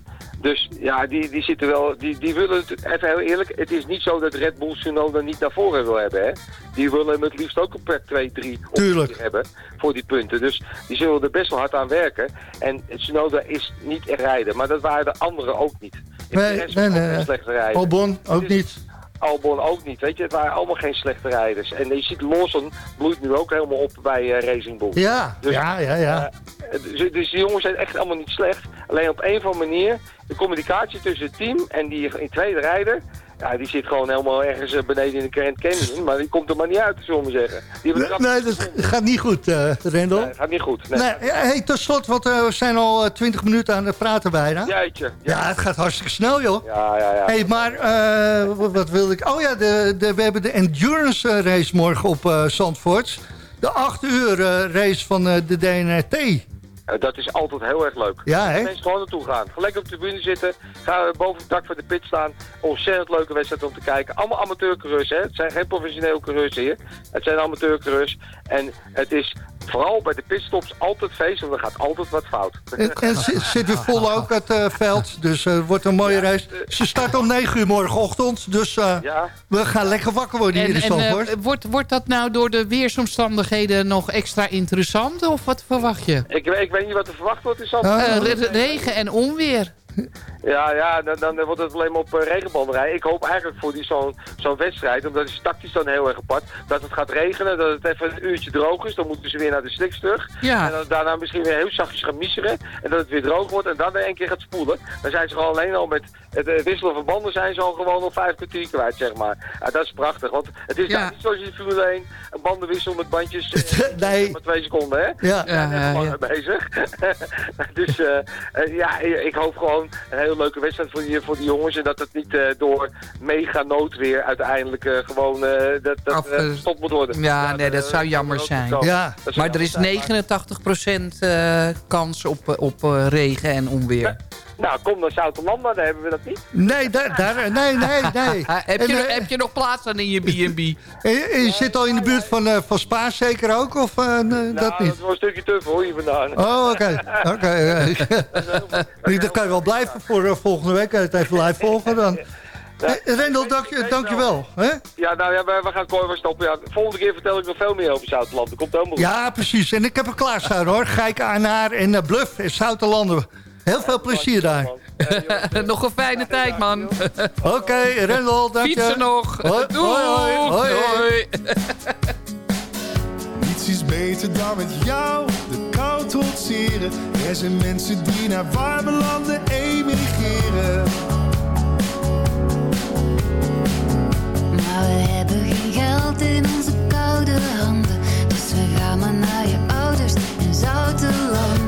dus ja, die, die zitten wel, die, die willen, het- even heel eerlijk, het is niet zo dat Red Bull Tsunoda niet naar voren wil hebben, hè. Die willen hem het liefst ook op plek 2, 3 of Tuurlijk. 4 hebben voor die punten. Dus die zullen er best wel hard aan werken. En Tsunoda is niet rijden, maar dat waren de anderen ook niet. Nee, nee, nee. geen slechte rijder. Albon ook niet. Albon ook niet, weet je. Het waren allemaal geen slechte rijders. En je ziet Lawson bloeit nu ook helemaal op bij eh, Racing Bull. Ja, Dus, ja, ja, ja. Eh, dus, dus die jongens zijn echt allemaal niet slecht. Alleen op een of andere manier, de communicatie tussen het team en die in tweede rijder... Ja, die zit gewoon helemaal ergens eh, beneden in de Grand Canyon. Maar die komt er maar niet uit, zullen we zeggen. Die Nee, dat gaat niet goed, eh Rendel. Nee, gaat niet goed. Nee. Nee, hey, tot slot, want eh, we zijn al 20 minuten aan het praten bijna. Jeetje. Ja, het gaat hartstikke snel, joh. Ja, ja, ja. hey, maar wat, wat wilde ik... Oh ja, de, de, we hebben de endurance race morgen op Zandvoort. De 8 uur race van de DNRT. Eh, dat is altijd heel erg leuk. Ja, hè? Mensen gewoon naartoe gaan. Gelijk op de tribune zitten. Ga boven het dak van de pit staan. Ontzettend leuke wedstrijd om te kijken. Allemaal amateurcoureurs, hè. Het zijn geen professioneel coureurs hier. Het zijn amateurcoureurs. En het is vooral bij de pitstops altijd feest. Want er gaat altijd wat fout. En, en zi- zit weer vol ook het eh, veld. Dus eh, het wordt een mooie race. Ze start om 9 uur morgenochtend. Dus eh, Ja. we gaan lekker wakker worden En, hier in en, eh, Zandvoort. wordt, wordt dat nou door de weersomstandigheden nog extra interessant? Of wat verwacht je? Ik, weet- ik weet niet wat er verwacht wordt in Zandvoort. Eh, re- regen en onweer. Ja, ja dan, dan wordt het alleen maar op uh, regenbanderij. Ik hoop eigenlijk voor die zo'n zo'n wedstrijd, omdat het is tactisch dan heel erg apart, dat het gaat regenen, dat het even een uurtje droog is. Dan moeten ze weer naar de sliks terug. Ja. En dan daarna misschien weer heel zachtjes gaan miezeren. En dat het weer droog wordt en dan weer een keer gaat spoelen. Dan zijn ze gewoon alleen al met het eh, wisselen van banden zijn ze al gewoon al vijf kwartier kwijt, zeg maar. Ja, dat is prachtig, want het is Ja. niet zoals in de Formule 1, een bandenwissel met bandjes. eh, Nee. Maar twee seconden, hè? Ja. Ja, bezig. dus eh, eh, ja, ik hoop gewoon een hele leuke wedstrijd voor die, voor die jongens. En dat het niet eh, door mega noodweer uiteindelijk eh, gewoon eh, dat, dat Af, gestopt moet worden. Ja, nee, dat zou jammer zijn. zo. Ja. Dat zou Maar er is jammer zijn, 89% eh, kans op, op eh, regen en onweer. Nou, kom naar Zoutelanda, dan hebben we dat niet. Nee, daar, daar, nee, nee, nee. heb, En, je, eh, heb je nog plaats aan in je B&B? je, zit al in de buurt van, eh, van Spa zeker ook? Of eh, nou, dat niet? is wel een stukje te voor hier vandaan. Oh, oké. Oké. eh. Dan kan je wel blijven voor volgende week. Kan je het even live volgen dan. Hey, Rendel, dank, je, dank je wel. Hè? Ja, nou ja, we, we gaan Cor wel stoppen. Ja, de volgende keer vertel ik nog veel meer over Zouteland. Dat komt helemaal goed. Ja, precies. En ik heb er klaarstaan hoor. Gijk aan naar en uh, Bluff en Zoutelanden. Heel veel plezier daar. nog een fijne tijd, man. Oké, Rendel, dank je. Fietsen nog. Hoi, Doei. hoi, hoi. Niets is beter dan met jou de kou trotseren. Er zijn mensen die naar warme landen emigreren. Maar we hebben geen geld in onze koude handen. Dus we gaan maar naar je ouders in zoute landen.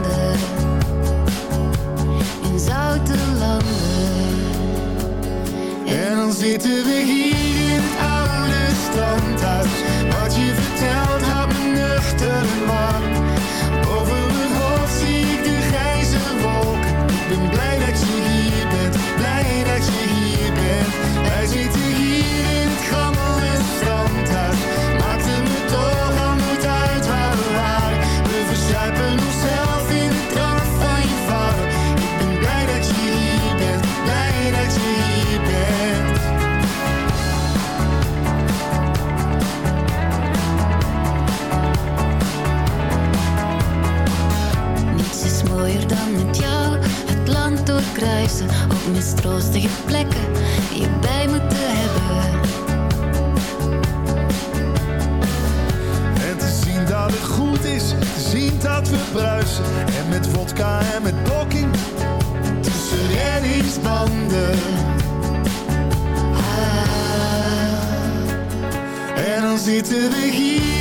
En dan zitten we hier in het oude strandhuis. Wat je vertelt houdt me nuchter Is mooier dan met jou het land doorkruisen. Op mistroostige plekken je bij me te hebben. En te zien dat het goed is, te zien dat we bruisen. En met vodka en met blokking, tussen reddingsbanden. Ah. En dan zitten we hier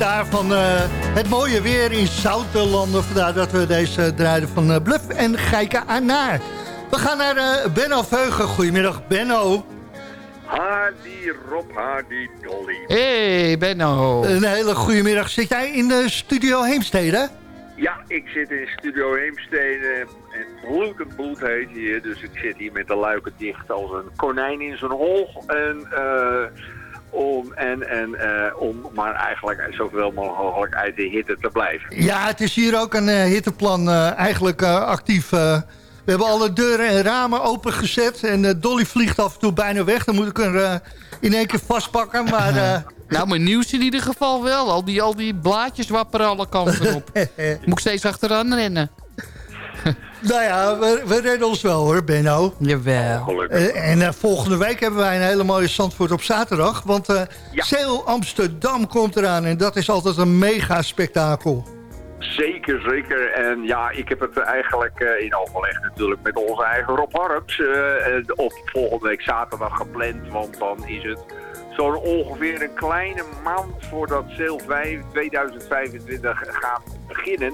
daar van eh, het mooie weer in Zoutelanden. Vandaar dat we deze draaien van eh, Bluff en Geike Anaar. We gaan naar eh, Benno Veugen. Goedemiddag, Benno. Hardy Rob, Hardy Dolly. Hey, Benno. Een hele goede middag. Zit jij in de studio Heemstede? Ja, ik zit in Studio Heemstede en bloedend bloed heet hier. Dus ik zit hier met de luiken dicht als een konijn in zijn hol. En, eh, om, en, en eh, om maar eigenlijk zoveel mogelijk uit de hitte te blijven. Ja, het is hier ook een eh, hitteplan eh, eigenlijk eh, actief. we hebben alle deuren en ramen opengezet. En eh, Dolly vliegt af en toe bijna weg. Dan moet ik er in één keer vastpakken. Maar eh, Nou, mijn nieuws in ieder geval wel. Al die, al die blaadjes wapperen alle kanten op. Moet ik steeds achteraan rennen. nou ja, we, we redden ons wel hoor, Benno. Jawel. Eh, en eh, volgende week hebben wij een hele mooie Zandvoort op zaterdag. Want eh Sail Amsterdam komt eraan. En dat is altijd een mega spektakel. Zeker, zeker. En ja, ik heb het eigenlijk eh, in overleg natuurlijk met onze eigen Rob Harps op volgende week zaterdag gepland. Want dan is het zo'n ongeveer een kleine maand voordat Sail 5 2025 gaat beginnen.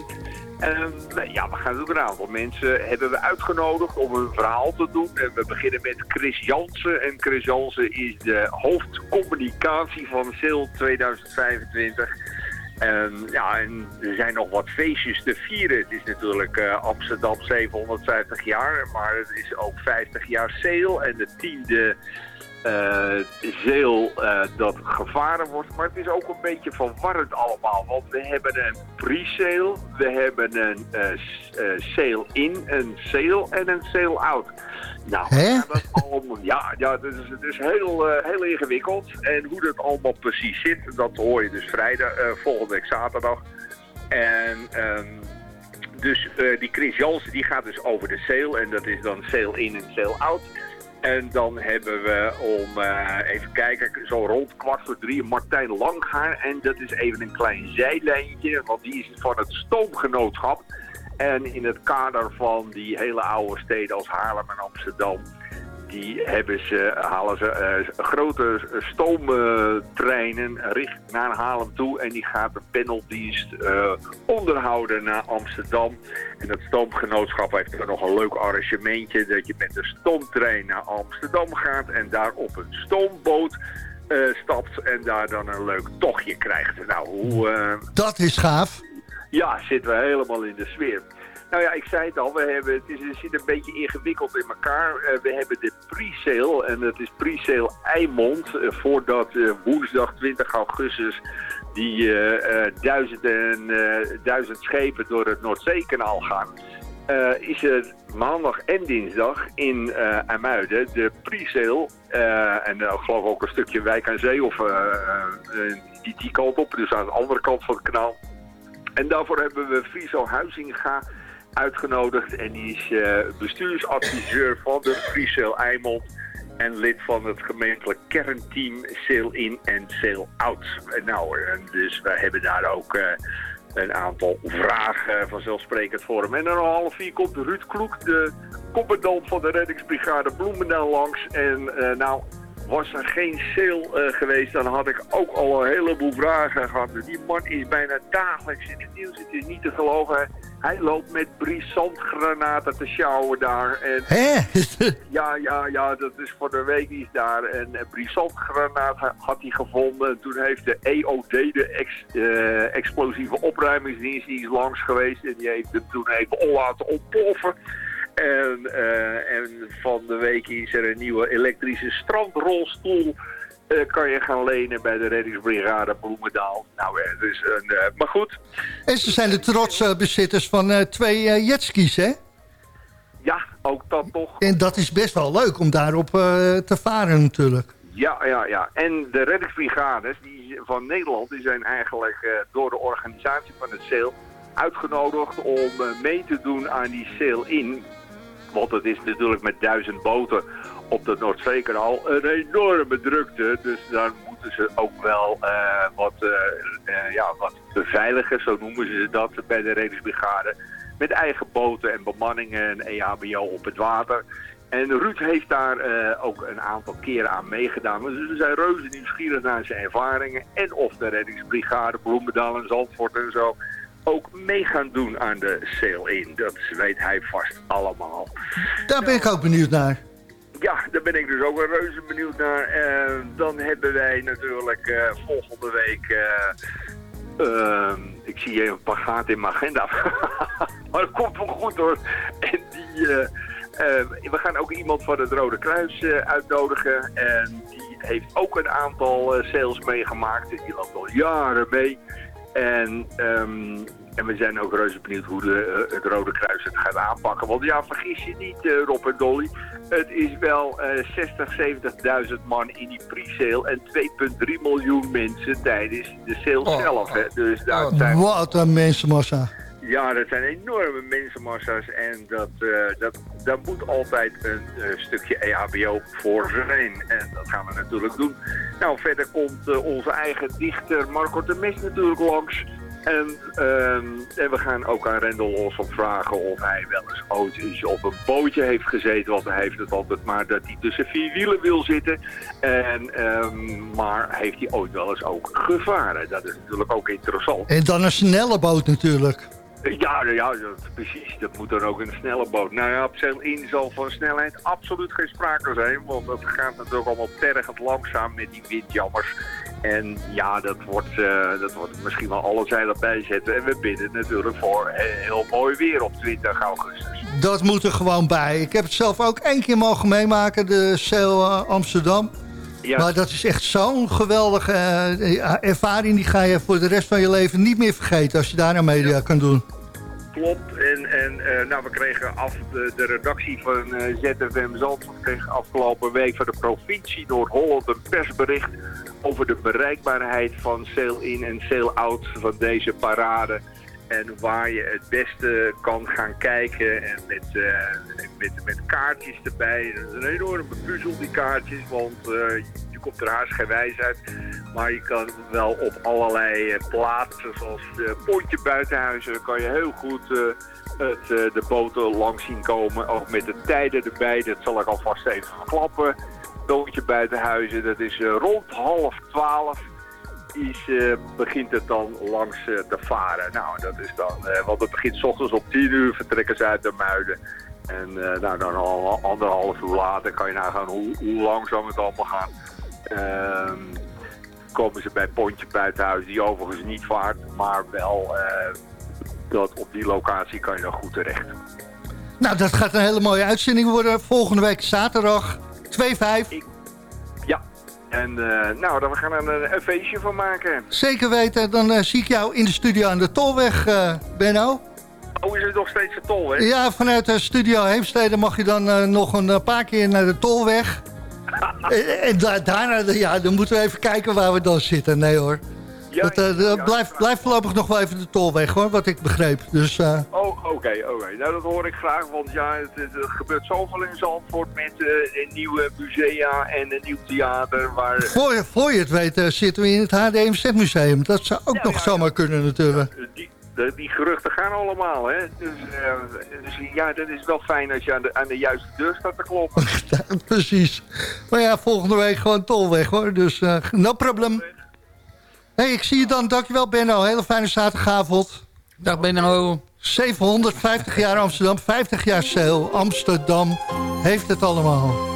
En eh, ja, we gaan natuurlijk een aantal mensen hebben we uitgenodigd om een verhaal te doen. En we beginnen met Chris Jansen. En Chris Jansen is de hoofdcommunicatie van Sail 2025. En ja, en er zijn nog wat feestjes te vieren. Het is natuurlijk eh, Amsterdam 750 jaar, maar het is ook 50 jaar Sail en de tiende eh Zeel eh, dat gevaren wordt. Maar het is ook een beetje verwarrend allemaal, want we hebben een pre-sale, we hebben een eh, eh, sale-in, een sale en een sale-out. Nou, dat allemaal, ja, ja, dat is, het is heel, eh, heel ingewikkeld. En hoe dat allemaal precies zit, dat hoor je dus vrijdag, eh, volgende week zaterdag. En ehm, dus eh, die Chris Jansen die gaat dus over de sale. En dat is dan sale in en sale out. En dan hebben we om, even kijken, zo rond kwart voor drie Martijn Langhaar. En dat is even een klein zijlijntje, want die is van het stoomgenootschap. En in het kader van die hele oude steden als Haarlem en Amsterdam... die hebben ze, halen ze eh, grote stoomtreinen richt naar Haarlem toe. En die gaat de paneldienst eh, onderhouden naar Amsterdam. En dat stoomgenootschap heeft er nog een leuk arrangementje... dat je met de stoomtrein naar Amsterdam gaat en daar op een stoomboot... eh, stapt en daar dan een leuk tochtje krijgt. Nou, hoe... Dat is gaaf. Ja, zitten we helemaal in de sfeer. Nou ja, ik zei het al, we hebben, het, is, het zit een beetje ingewikkeld in elkaar. Eh, we hebben de pre-sale en dat is pre-sale Eimond. eh, voordat eh, woensdag 20 augustus die eh, duizend, en, duizend schepen door het Noordzeekanaal gaan. is er maandag en dinsdag in eh Amuiden de pre-sale. en ik geloof ook een stukje Wijk aan Zee of die, die kant op, dus aan de andere kant van het kanaal. En daarvoor hebben we Friso Huizinga uitgenodigd. En die is eh, bestuursadviseur van de Friesel Eimond. En lid van het gemeentelijk kernteam Sail In en Sail Out. Nou, dus wij hebben daar ook eh, een aantal vragen vanzelfsprekend voor hem. En om half vier komt Ruud Kloek, de commandant van de reddingsbrigade Bloemendaal langs. En eh, nou, was er geen sale eh, geweest, dan had ik ook al een heleboel vragen gehad. Die man is bijna dagelijks in het nieuws. Het is niet te geloven. Hij loopt met brisantgranaten te sjouwen daar. En Hè? ja, ja, ja, dat is voor de week die is daar. En een brisantgranaat ha- had hij gevonden. En toen heeft de EOD, de ex, eh, explosieve opruimingsdienst, die is langs geweest. En die heeft hem toen even laten ontploffen. En, eh, en van de week is er een nieuwe elektrische strandrolstoel. eh, kan je gaan lenen bij de reddingsbrigade Bloemendaal. Nou, dus een, maar goed. En ze zijn de trotse bezitters van twee jetskis, hè? Ja, ook dat toch. En dat is best wel leuk om daarop te varen natuurlijk. Ja, ja, ja. En de reddingsbrigades die van Nederland die zijn eigenlijk door de organisatie van het sail uitgenodigd om mee te doen aan die sail-in. Want het is natuurlijk met duizend boten op de Noordzeekanaal een enorme drukte. Dus daar moeten ze ook wel eh, wat, eh, ja, wat beveiligen, zo noemen ze dat bij de reddingsbrigade. Met eigen boten en bemanningen en EHBO op het water. En Ruud heeft daar ook een aantal keren aan meegedaan. Dus we zijn reuze nieuwsgierig naar zijn ervaringen. En of de reddingsbrigade, Bloemendaal en Zandvoort en zo ook mee gaan doen aan de sail-in. Dat weet hij vast allemaal. Daar ben ik ook benieuwd naar. Ja, daar ben ik dus ook een reuze benieuwd naar. Eh, dan hebben wij natuurlijk eh, volgende week... eh, ehm, ik zie hier een paar gaten in mijn agenda. maar dat komt wel goed hoor. En die... eh, eh, we gaan ook iemand van het Rode Kruis uitnodigen. En die heeft ook een aantal sales meegemaakt. Die loopt al jaren mee. En, ehm, en we zijn ook reuze benieuwd hoe de, eh, het Rode Kruis het gaat aanpakken. Want ja, vergis je niet, eh, Rob en Dolly. Het is wel eh 60, 70.000 man in die pre-sale. En 2,3 miljoen mensen tijdens de sale Oh. zelf. Hè. Dus daar zijn Wat een mensenmassa. Ja, dat zijn enorme mensenmassa's en dat, eh, dat, daar moet altijd een eh, stukje EHBO voor zijn. En dat gaan we natuurlijk doen. Nou, verder komt eh, onze eigen dichter Marco de Mes natuurlijk langs. En, ehm, en we gaan ook aan Rendel Olson vragen of hij wel eens ooit op een bootje heeft gezeten. Want hij heeft het altijd maar dat hij tussen vier wielen wil zitten. En, ehm, maar heeft hij ooit wel eens ook gevaren? Dat is natuurlijk ook interessant. En dan een snelle boot natuurlijk. Ja, nou ja dat, precies. Dat moet dan ook een snelle boot. Nou ja, op 1 zal van snelheid absoluut geen sprake zijn. Want dat gaat natuurlijk allemaal tergend langzaam met die windjammers. En ja, dat wordt, eh, dat wordt misschien wel alle zeilen bijzetten. En we bidden natuurlijk voor heel mooi weer op 20 augustus. Dat moet er gewoon bij. Ik heb het zelf ook één keer mogen meemaken, de Sail eh, Amsterdam. Ja. Maar dat is echt zo'n geweldige eh, ervaring. Die ga je voor de rest van je leven niet meer vergeten als je daar aan media kan doen. Klopt. En, en eh, nou, we kregen af de, de redactie van eh, ZFM Zandvoort kreeg afgelopen week van de provincie Noord-Holland een persbericht over de bereikbaarheid van Sail-in en Sail-out van deze parade. En waar je het beste kan gaan kijken en met, eh, met, met kaartjes erbij. Een enorme puzzel die kaartjes, want je komt er haast geen wijs uit. Maar je kan wel op allerlei eh, plaatsen, zoals Pontje Buitenhuizen, kan je heel goed eh, het, eh, de boten langs zien komen. Ook met de tijden erbij, dat zal ik alvast even verklappen. Pontje Buitenhuizen, dat is rond half twaalf is, begint het dan langs te varen. Nou, dat is dan, want het begint 's ochtends om 10 uur, vertrekken ze uit de Muiden. En nou, dan al anderhalf uur later kan je nagaan hoe, hoe langzaam het allemaal gaat. Komen ze bij Pontje Buitenhuis, die overigens niet vaart, maar wel eh, dat op die locatie kan je dan goed terecht. Nou, dat gaat een hele mooie uitzending worden. Volgende week zaterdag 2-5. Ja, en eh, nou, dan we gaan er een, feestje van maken. Zeker weten. Dan eh, zie ik jou in de studio aan de Tolweg, eh Benno. Oh, is het nog steeds de tol, hè? Ja, vanuit de studio Heemstede mag je dan nog een paar keer naar de Tolweg. En en da- daarna, ja, dan moeten we even kijken waar we dan zitten. Nee hoor. Ja, dat, ja, dat blijft, blijft voorlopig nog wel even de Tolweg hoor, wat ik begreep. Dus Oh, oké, oké. Nou, dat hoor ik graag, want ja, het, het- er gebeurt zoveel in Zandvoort met een nieuwe musea en een nieuw theater waar... voor, je- voor je het weet zitten we in het HDMZ-museum. Dat zou ook nog zomaar kunnen natuurlijk. Die, de- die geruchten gaan allemaal, hè. Dus, eh, dus ja, dat is wel fijn als je aan de, aan de juiste deur staat te kloppen. Precies. Maar ja, volgende week gewoon Tolweg hoor. Dus eh, no problem. hey, ik zie je dan. Dankjewel Benno. Hele fijne zaterdagavond. Dag Benno. 750 jaar Amsterdam, 50 jaar Zeil. Amsterdam heeft het allemaal.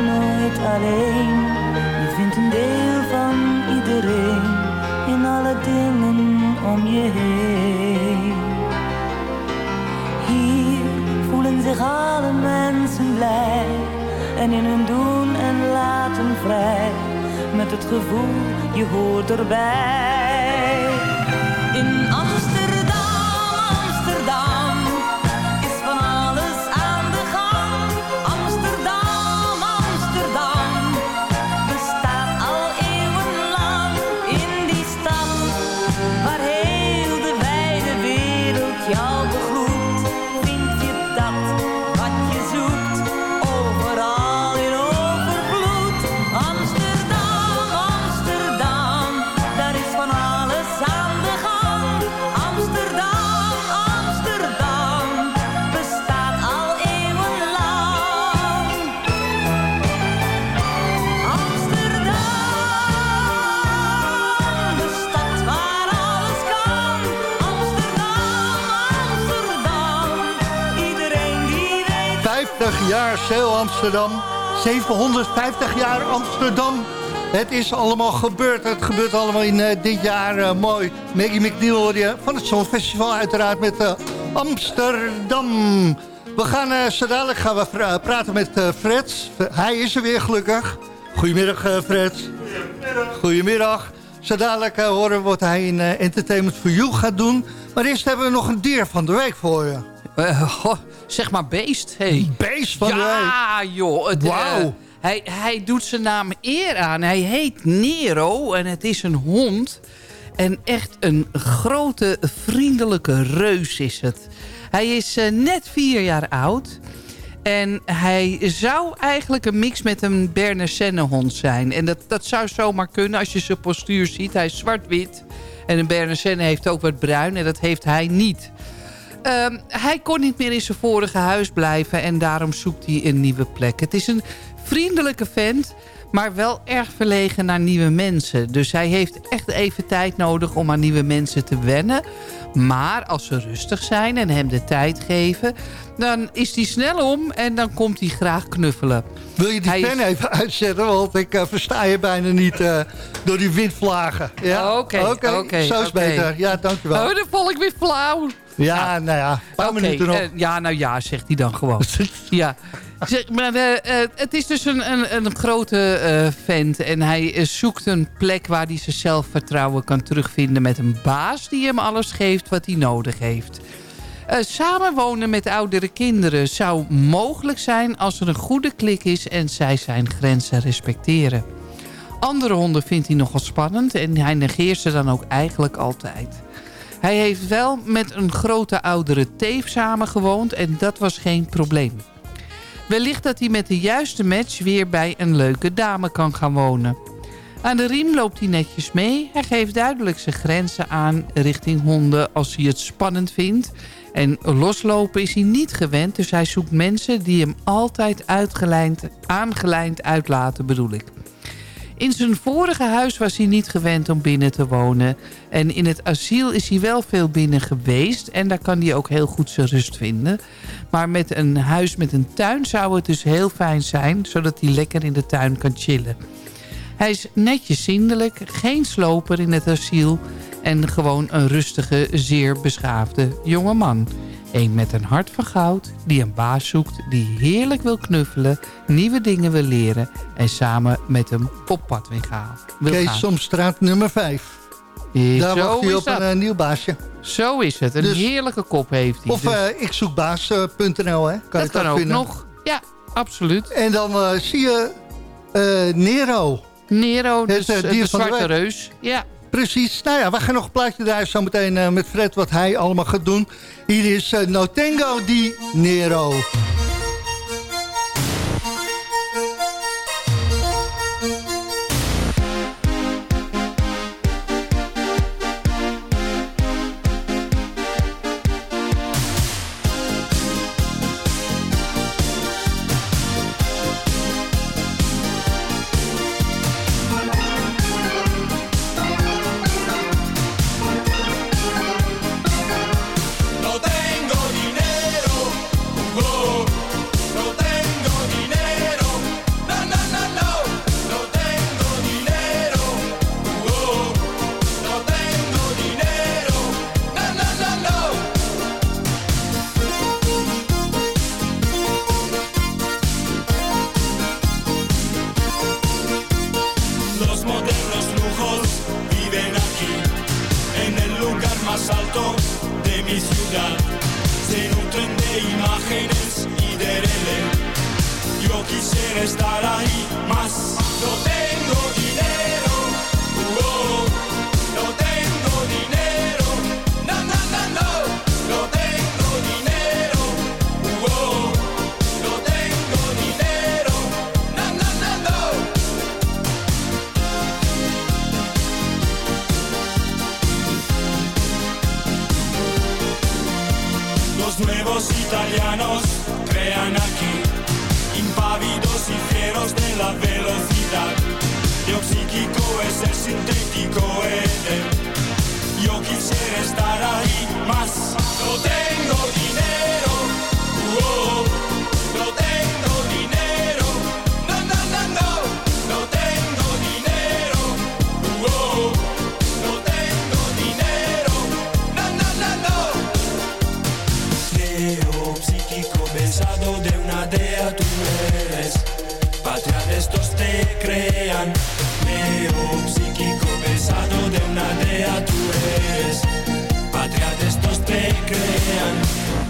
Nooit alleen. Je vindt een deel van iedereen in alle dingen om je heen. Hier voelen zich alle mensen blij en in hun doen en laten vrij. Met het gevoel, je hoort erbij. In 50 jaar Sail Amsterdam. 750 jaar Amsterdam. Het is allemaal gebeurd. Het gebeurt allemaal in eh, dit jaar eh, mooi. Maggie McNeil hoor je van het Songfestival uiteraard met eh, Amsterdam. We gaan zo dadelijk gaan we pra- praten met Fred. Hij is er weer gelukkig. Goedemiddag Fred. Goedemiddag. Zo dadelijk horen we wat hij in Entertainment for You gaat doen. Maar eerst hebben we nog een dier van de week voor je. Goh, zeg maar beest. Hey. Beest van de? Ja, joh. Het, Wauw. eh, hij, hij doet zijn naam eer aan. Hij heet Nero en het is een hond. En echt een grote, vriendelijke reus is het. Hij is eh, net vier jaar oud. En hij zou eigenlijk een mix met een Berner Sennehond zijn. En dat, dat zou zomaar kunnen als je zijn postuur ziet. Hij is zwart-wit. En een Berner Senne heeft ook wat bruin. En dat heeft hij niet. Ehm, hij kon niet meer in zijn vorige huis blijven en daarom zoekt hij een nieuwe plek. Het is een vriendelijke vent, maar wel erg verlegen naar nieuwe mensen. Dus hij heeft echt even tijd nodig om aan nieuwe mensen te wennen. Maar als ze rustig zijn en hem de tijd geven... dan is hij snel om en dan komt hij graag knuffelen. Wil je die Hij pen is- even uitzetten? Want ik eh, versta je bijna niet eh, door die windvlagen. Ja? Oké, oké, Zo is oké. beter. Ja, dankjewel. Oh, dan val ik weer flauw. ja, nou ja, een paar minuten nog. eh, ja, nou ja, zegt hij dan gewoon. ja. Maar eh, eh, het is dus een, een, een grote eh, vent. En hij zoekt een plek waar hij zijn zelfvertrouwen kan terugvinden... met een baas die hem alles geeft wat hij nodig heeft. Samenwonen met oudere kinderen zou mogelijk zijn... als er een goede klik is en zij zijn grenzen respecteren. Andere honden vindt hij nogal spannend... en hij negeert ze dan ook eigenlijk altijd. Hij heeft wel met een grote oudere teef samengewoond en dat was geen probleem. Wellicht dat hij met de juiste match weer bij een leuke dame kan gaan wonen. Aan de riem loopt hij netjes mee. Hij geeft duidelijk zijn grenzen aan richting honden als hij het spannend vindt. En loslopen is hij niet gewend, dus hij zoekt mensen die hem altijd uitgelijnd, aangelijnd uitlaten bedoel ik. In zijn vorige huis was hij niet gewend om binnen te wonen. En in het asiel is hij wel veel binnen geweest. En daar kan hij ook heel goed zijn rust vinden. Maar met een huis met een tuin zou het dus heel fijn zijn... zodat hij lekker in de tuin kan chillen. Hij is netjes zindelijk, geen sloper in het asiel... en gewoon een rustige, zeer beschaafde jonge man. Eén met een hart van goud, die een baas zoekt... die heerlijk wil knuffelen, nieuwe dingen wil leren... en samen met hem op pad wil gaan. Wil gaan. Keesomstraat nummer 5. Daar wacht is op dat. een eh, nieuw baasje. Zo is het. Een Dus- heerlijke kop heeft hij. Of Dus eh ik zoek baas.nl, hè? Kan dat je kan dat ook vinden? nog. Ja, absoluut. En dan eh, zie je eh, Nero. Nero, Het, dus eh, eh, dier de zwarte reus. Ja. Precies. Nou ja, we gaan nog een plaatje draaien zo meteen eh, met Fred wat hij allemaal gaat doen. Hier is eh, No Tango di Nero. Pesado de una dea tú eres Patria de estos te crean. Neo psíquico pesado de una dea tú eres Patria de estos te crean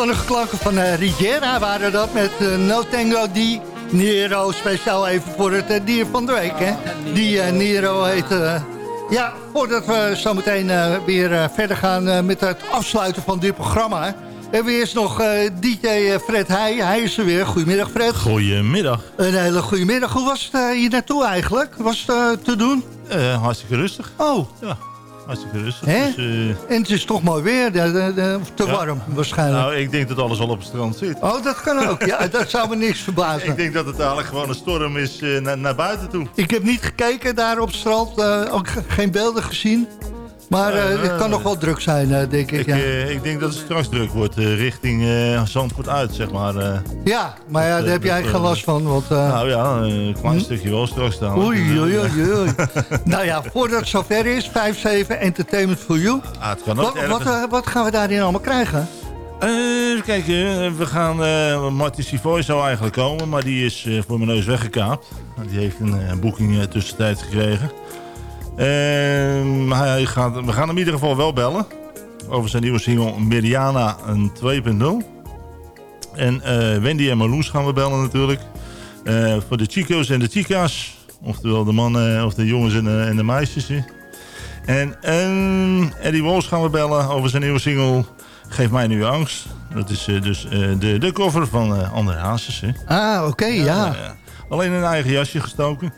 zonnige klanken van eh, Riviera waren dat met eh, No Tango Di Nero. Speciaal even voor het eh, dier van de week, hè? Die Nero heet... ja, voordat we zo meteen weer verder gaan met het afsluiten van dit programma... hebben we eerst nog DJ Fred Heij. Hij is er weer. Goedemiddag, Fred. Goedemiddag. Een hele goede middag. Hoe was het hier naartoe eigenlijk? Was het te doen? Hartstikke rustig. Oh. Ja, hartstikke rustig. Dus, eh, En het is toch mooi weer. de- de- de- of te ja. warm, waarschijnlijk. Nou, ik denk dat alles al op het strand zit. Oh, dat kan ook. Ja, dat zou me niks verbazen. Ik denk dat het eigenlijk gewoon een storm is eh, naar, naar buiten toe. Ik heb niet gekeken daar op het strand, eh, ook ge- geen beelden gezien. Maar eh, het kan nog wel druk zijn, eh, denk ik. Ik, ja. eh, ik denk dat het straks druk wordt richting Zandvoort uit, zeg maar. ja, maar ja, daar heb jij geen last van. Want, Nou ja, een klein hm? stukje wel straks staan. Oei, oei, oei, oei. nou ja, voordat het zover is, 5-7 Entertainment for You. Ah, het kan ook Wat, wat, wat gaan we daarin allemaal krijgen? Even kijken, we gaan... eh Marty Sivoy zou eigenlijk komen, maar die is voor mijn neus weggekaapt. Die heeft een boeking tussentijd gekregen. Ehm, hij gaat, we gaan hem in ieder geval wel bellen. Over zijn nieuwe single Meriana een 2.0. En eh, Wendy en Marloes gaan we bellen natuurlijk. Eh, voor de Chico's en de Chica's. Oftewel de mannen of de jongens en de, en de meisjes. hè. En ehm, Eddie Wolfs gaan we bellen over zijn nieuwe single Geef mij nu angst. Dat is eh, dus eh, de, de cover van eh André Hazes. Hè. Ah, oké, ja. Alleen in een eigen jasje gestoken.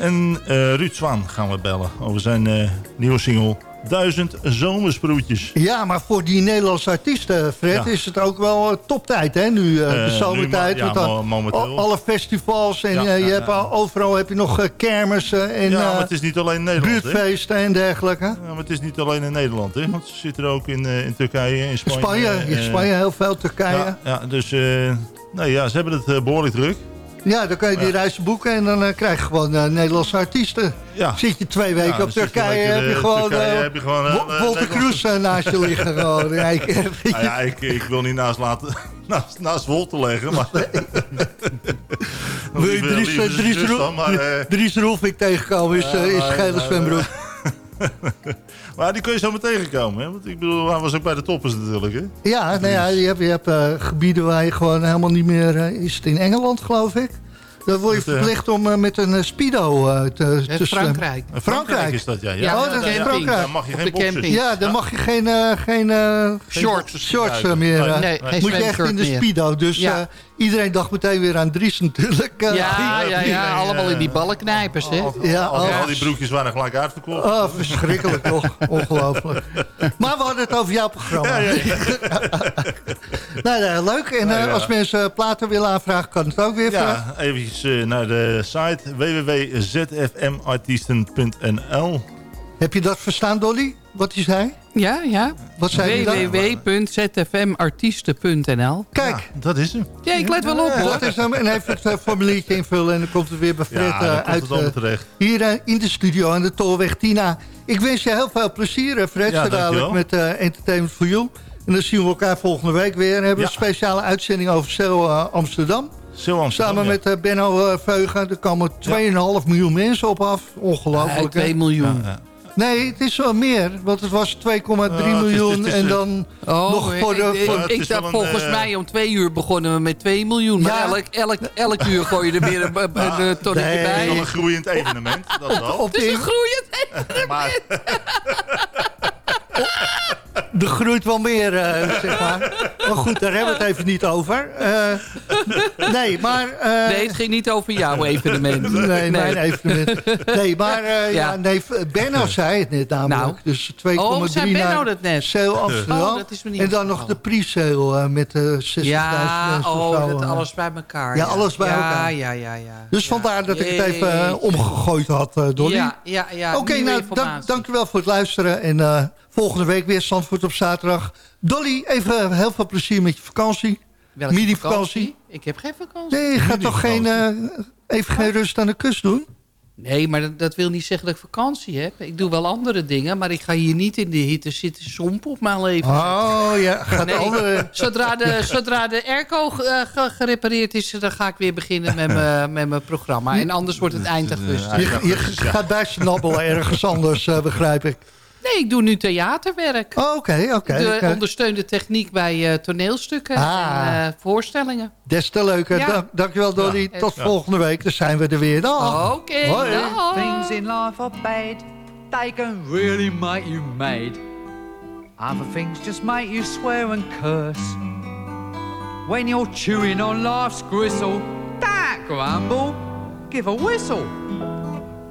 En eh Ruud Zwaan gaan we bellen over zijn eh, nieuwe single Duizend Zomersproetjes. Ja, maar voor die Nederlandse artiesten, Fred, Ja. is het ook wel eh, toptijd, hè? Nu, de zomertijd. ja, want momenteel. al- Alle festivals en Ja, je hebt al- overal heb je nog kermissen en ja, maar het is niet alleen Nederland. hè. buurtfeesten en dergelijke. Ja, maar het is niet alleen in Nederland, hè? want ze zitten er ook in, in Turkije, in Spanje. Spanje, in Spanje heel veel, Turkije. Ja, dus nee, ja, ze hebben het eh, behoorlijk druk. Ja, dan kan je die Ja. reizen boeken en dan eh, krijg je gewoon eh, Nederlandse artiesten. Ja. Zit je twee weken Ja, op Turkije, lekker, heb je eh, gewoon, eh, heb je gewoon, eh, eh, Wolter. Kroes eh, naast je liggen. Gewoon. Ja, ik- Nou ja, ik, ik wil niet naast, laten, naast, naast Wolte leggen, maar... Wil je Dries, eh, Dries, eh, Dries Roelvink tegenkomen is, eh, is gele zwembroek. maar die kun je zo meteen tegenkomen, hè? Want ik bedoel, hij was ook bij de toppers natuurlijk, hè? Ja, nou ja, je hebt, je hebt eh, gebieden waar je gewoon helemaal niet meer... eh, is het in Engeland, geloof ik? Dan word je eh, verplicht om met een speedo eh, te, te. Frankrijk. In Frankrijk is dat, ja. Ja, oh, dat is. Frankrijk. Dan mag je Op geen boxers. camping. Ja, dan mag je geen, geen, Shorts. meer. Nee, nee, geen moet je echt in de speedo. Dus Ja. eh, Iedereen dacht meteen weer aan Dries natuurlijk. Eh, Ja, ja, ja, allemaal eh, in die ballenknijpers, hè? Ja, Al, oh. al die broekjes waren gelijk uitverkocht. Oh, verschrikkelijk toch? Ongelooflijk. Maar we hadden het over jouw programma. nou, nee, leuk. En Nou eh, ja. als mensen platen willen aanvragen, kan het ook weer. vragen. Ja, even naar de site www.zfmartiesten.nl Heb je dat verstaan, Dolly? Wat hij zei? Ja, ja. Wat zei www.zfmartiesten.nl Kijk. dat is hem. Ja, ik let wel op. Dat is hem. En even het eh, formuliertje invullen en dan komt het weer bij Fred Ja, eh, komt uit. eh, terecht. Hier in de studio aan de Tolweg Tina. Ik wens je heel veel plezier, Fred, Ja, dadelijk met eh, Entertainment for You. En dan zien we elkaar volgende week weer. En hebben we Ja. een speciale uitzending over Cel Amsterdam. Zo Amsterdam, Samen ja. met Benno Veugen. Er komen 2,5 miljoen mensen op af. Ongelooflijk. Ja, hè? 2 miljoen. Nee, het is wel meer. Want het was 2,3 het is- miljoen. het is, en dan Oh, nog voor de... ik, voor- ik, dacht een, volgens eh, mij om twee uur begonnen we met 2 miljoen. Maar Ja. elk, elk, elk uur gooi je er weer een, een tonnetje Nee. Het is wel bij. een groeiend evenement, dat wel. op Het is een groeiend. Maar er groeit wel meer, eh, zeg maar. Maar goed, daar hebben we het even niet over. Eh, nee, maar... eh, Nee, het ging niet over jouw evenement. Nee, mijn evenement. Nee, maar ja. Ja. nee, Benno zei het net namelijk. Nou. Dus 2,3 Oh, zei Benno dat net? Sale Amsterdam. Oh, dat is me niet en dan nog de pre-sale met eh 60.000 Ja, mensen of oh, zo, dat alles bij elkaar. Ja, alles bij ja, elkaar. Ja, ja, ja. Dus vandaar dat ik het even omgegooid had, Dolly. Ja, ja, ja. Oké, nou, dank, dankjewel voor het luisteren. En volgende week weer Zandvoort op zaterdag. Dolly, even heel veel plezier met je vakantie. Welke Mini-vakantie. Ik heb geen vakantie. Nee, je gaat toch geen, eh, even geen rust aan de kust doen? Nee, maar dat, dat wil niet zeggen dat ik vakantie heb. Ik doe wel andere dingen, maar ik ga hier niet in de hitte zitten sompen op mijn leven. Oh ja, gaat Nee, andere... zodra, de, zodra de airco eh, ge- gerepareerd is, dan ga ik weer beginnen met mijn- met mijn programma. En anders wordt het eind augustus. Je, je gaat bij snabbelen ergens anders, eh, begrijp ik. Nee, ik doe nu theaterwerk. Oh, Oké, oké. Ik doe oké. ondersteunde techniek bij eh, toneelstukken Ah. en eh, voorstellingen. Des te leuker. Ja. Dank, dankjewel, Dolly. Ja. Tot Ja. volgende week. Dan zijn we er weer. Dag. Oké. Things in life are bad, they can really make you mad. Other things just make you swear and curse. When you're chewing on life's gristle, don't grumble, give a whistle.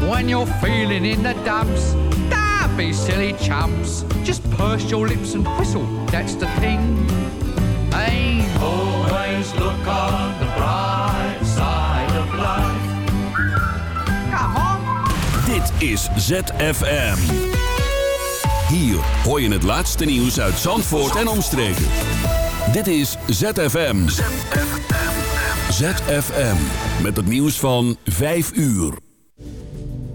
When you're feeling in the dumps, don't be silly chumps. Just purse your lips and whistle, that's the thing. Hey, always look on the bright side of life. Come on. Dit is ZFM. Hier hoor je het laatste nieuws uit Zandvoort en omstreken. Dit is ZFM. ZFM. Met het nieuws van 5 uur.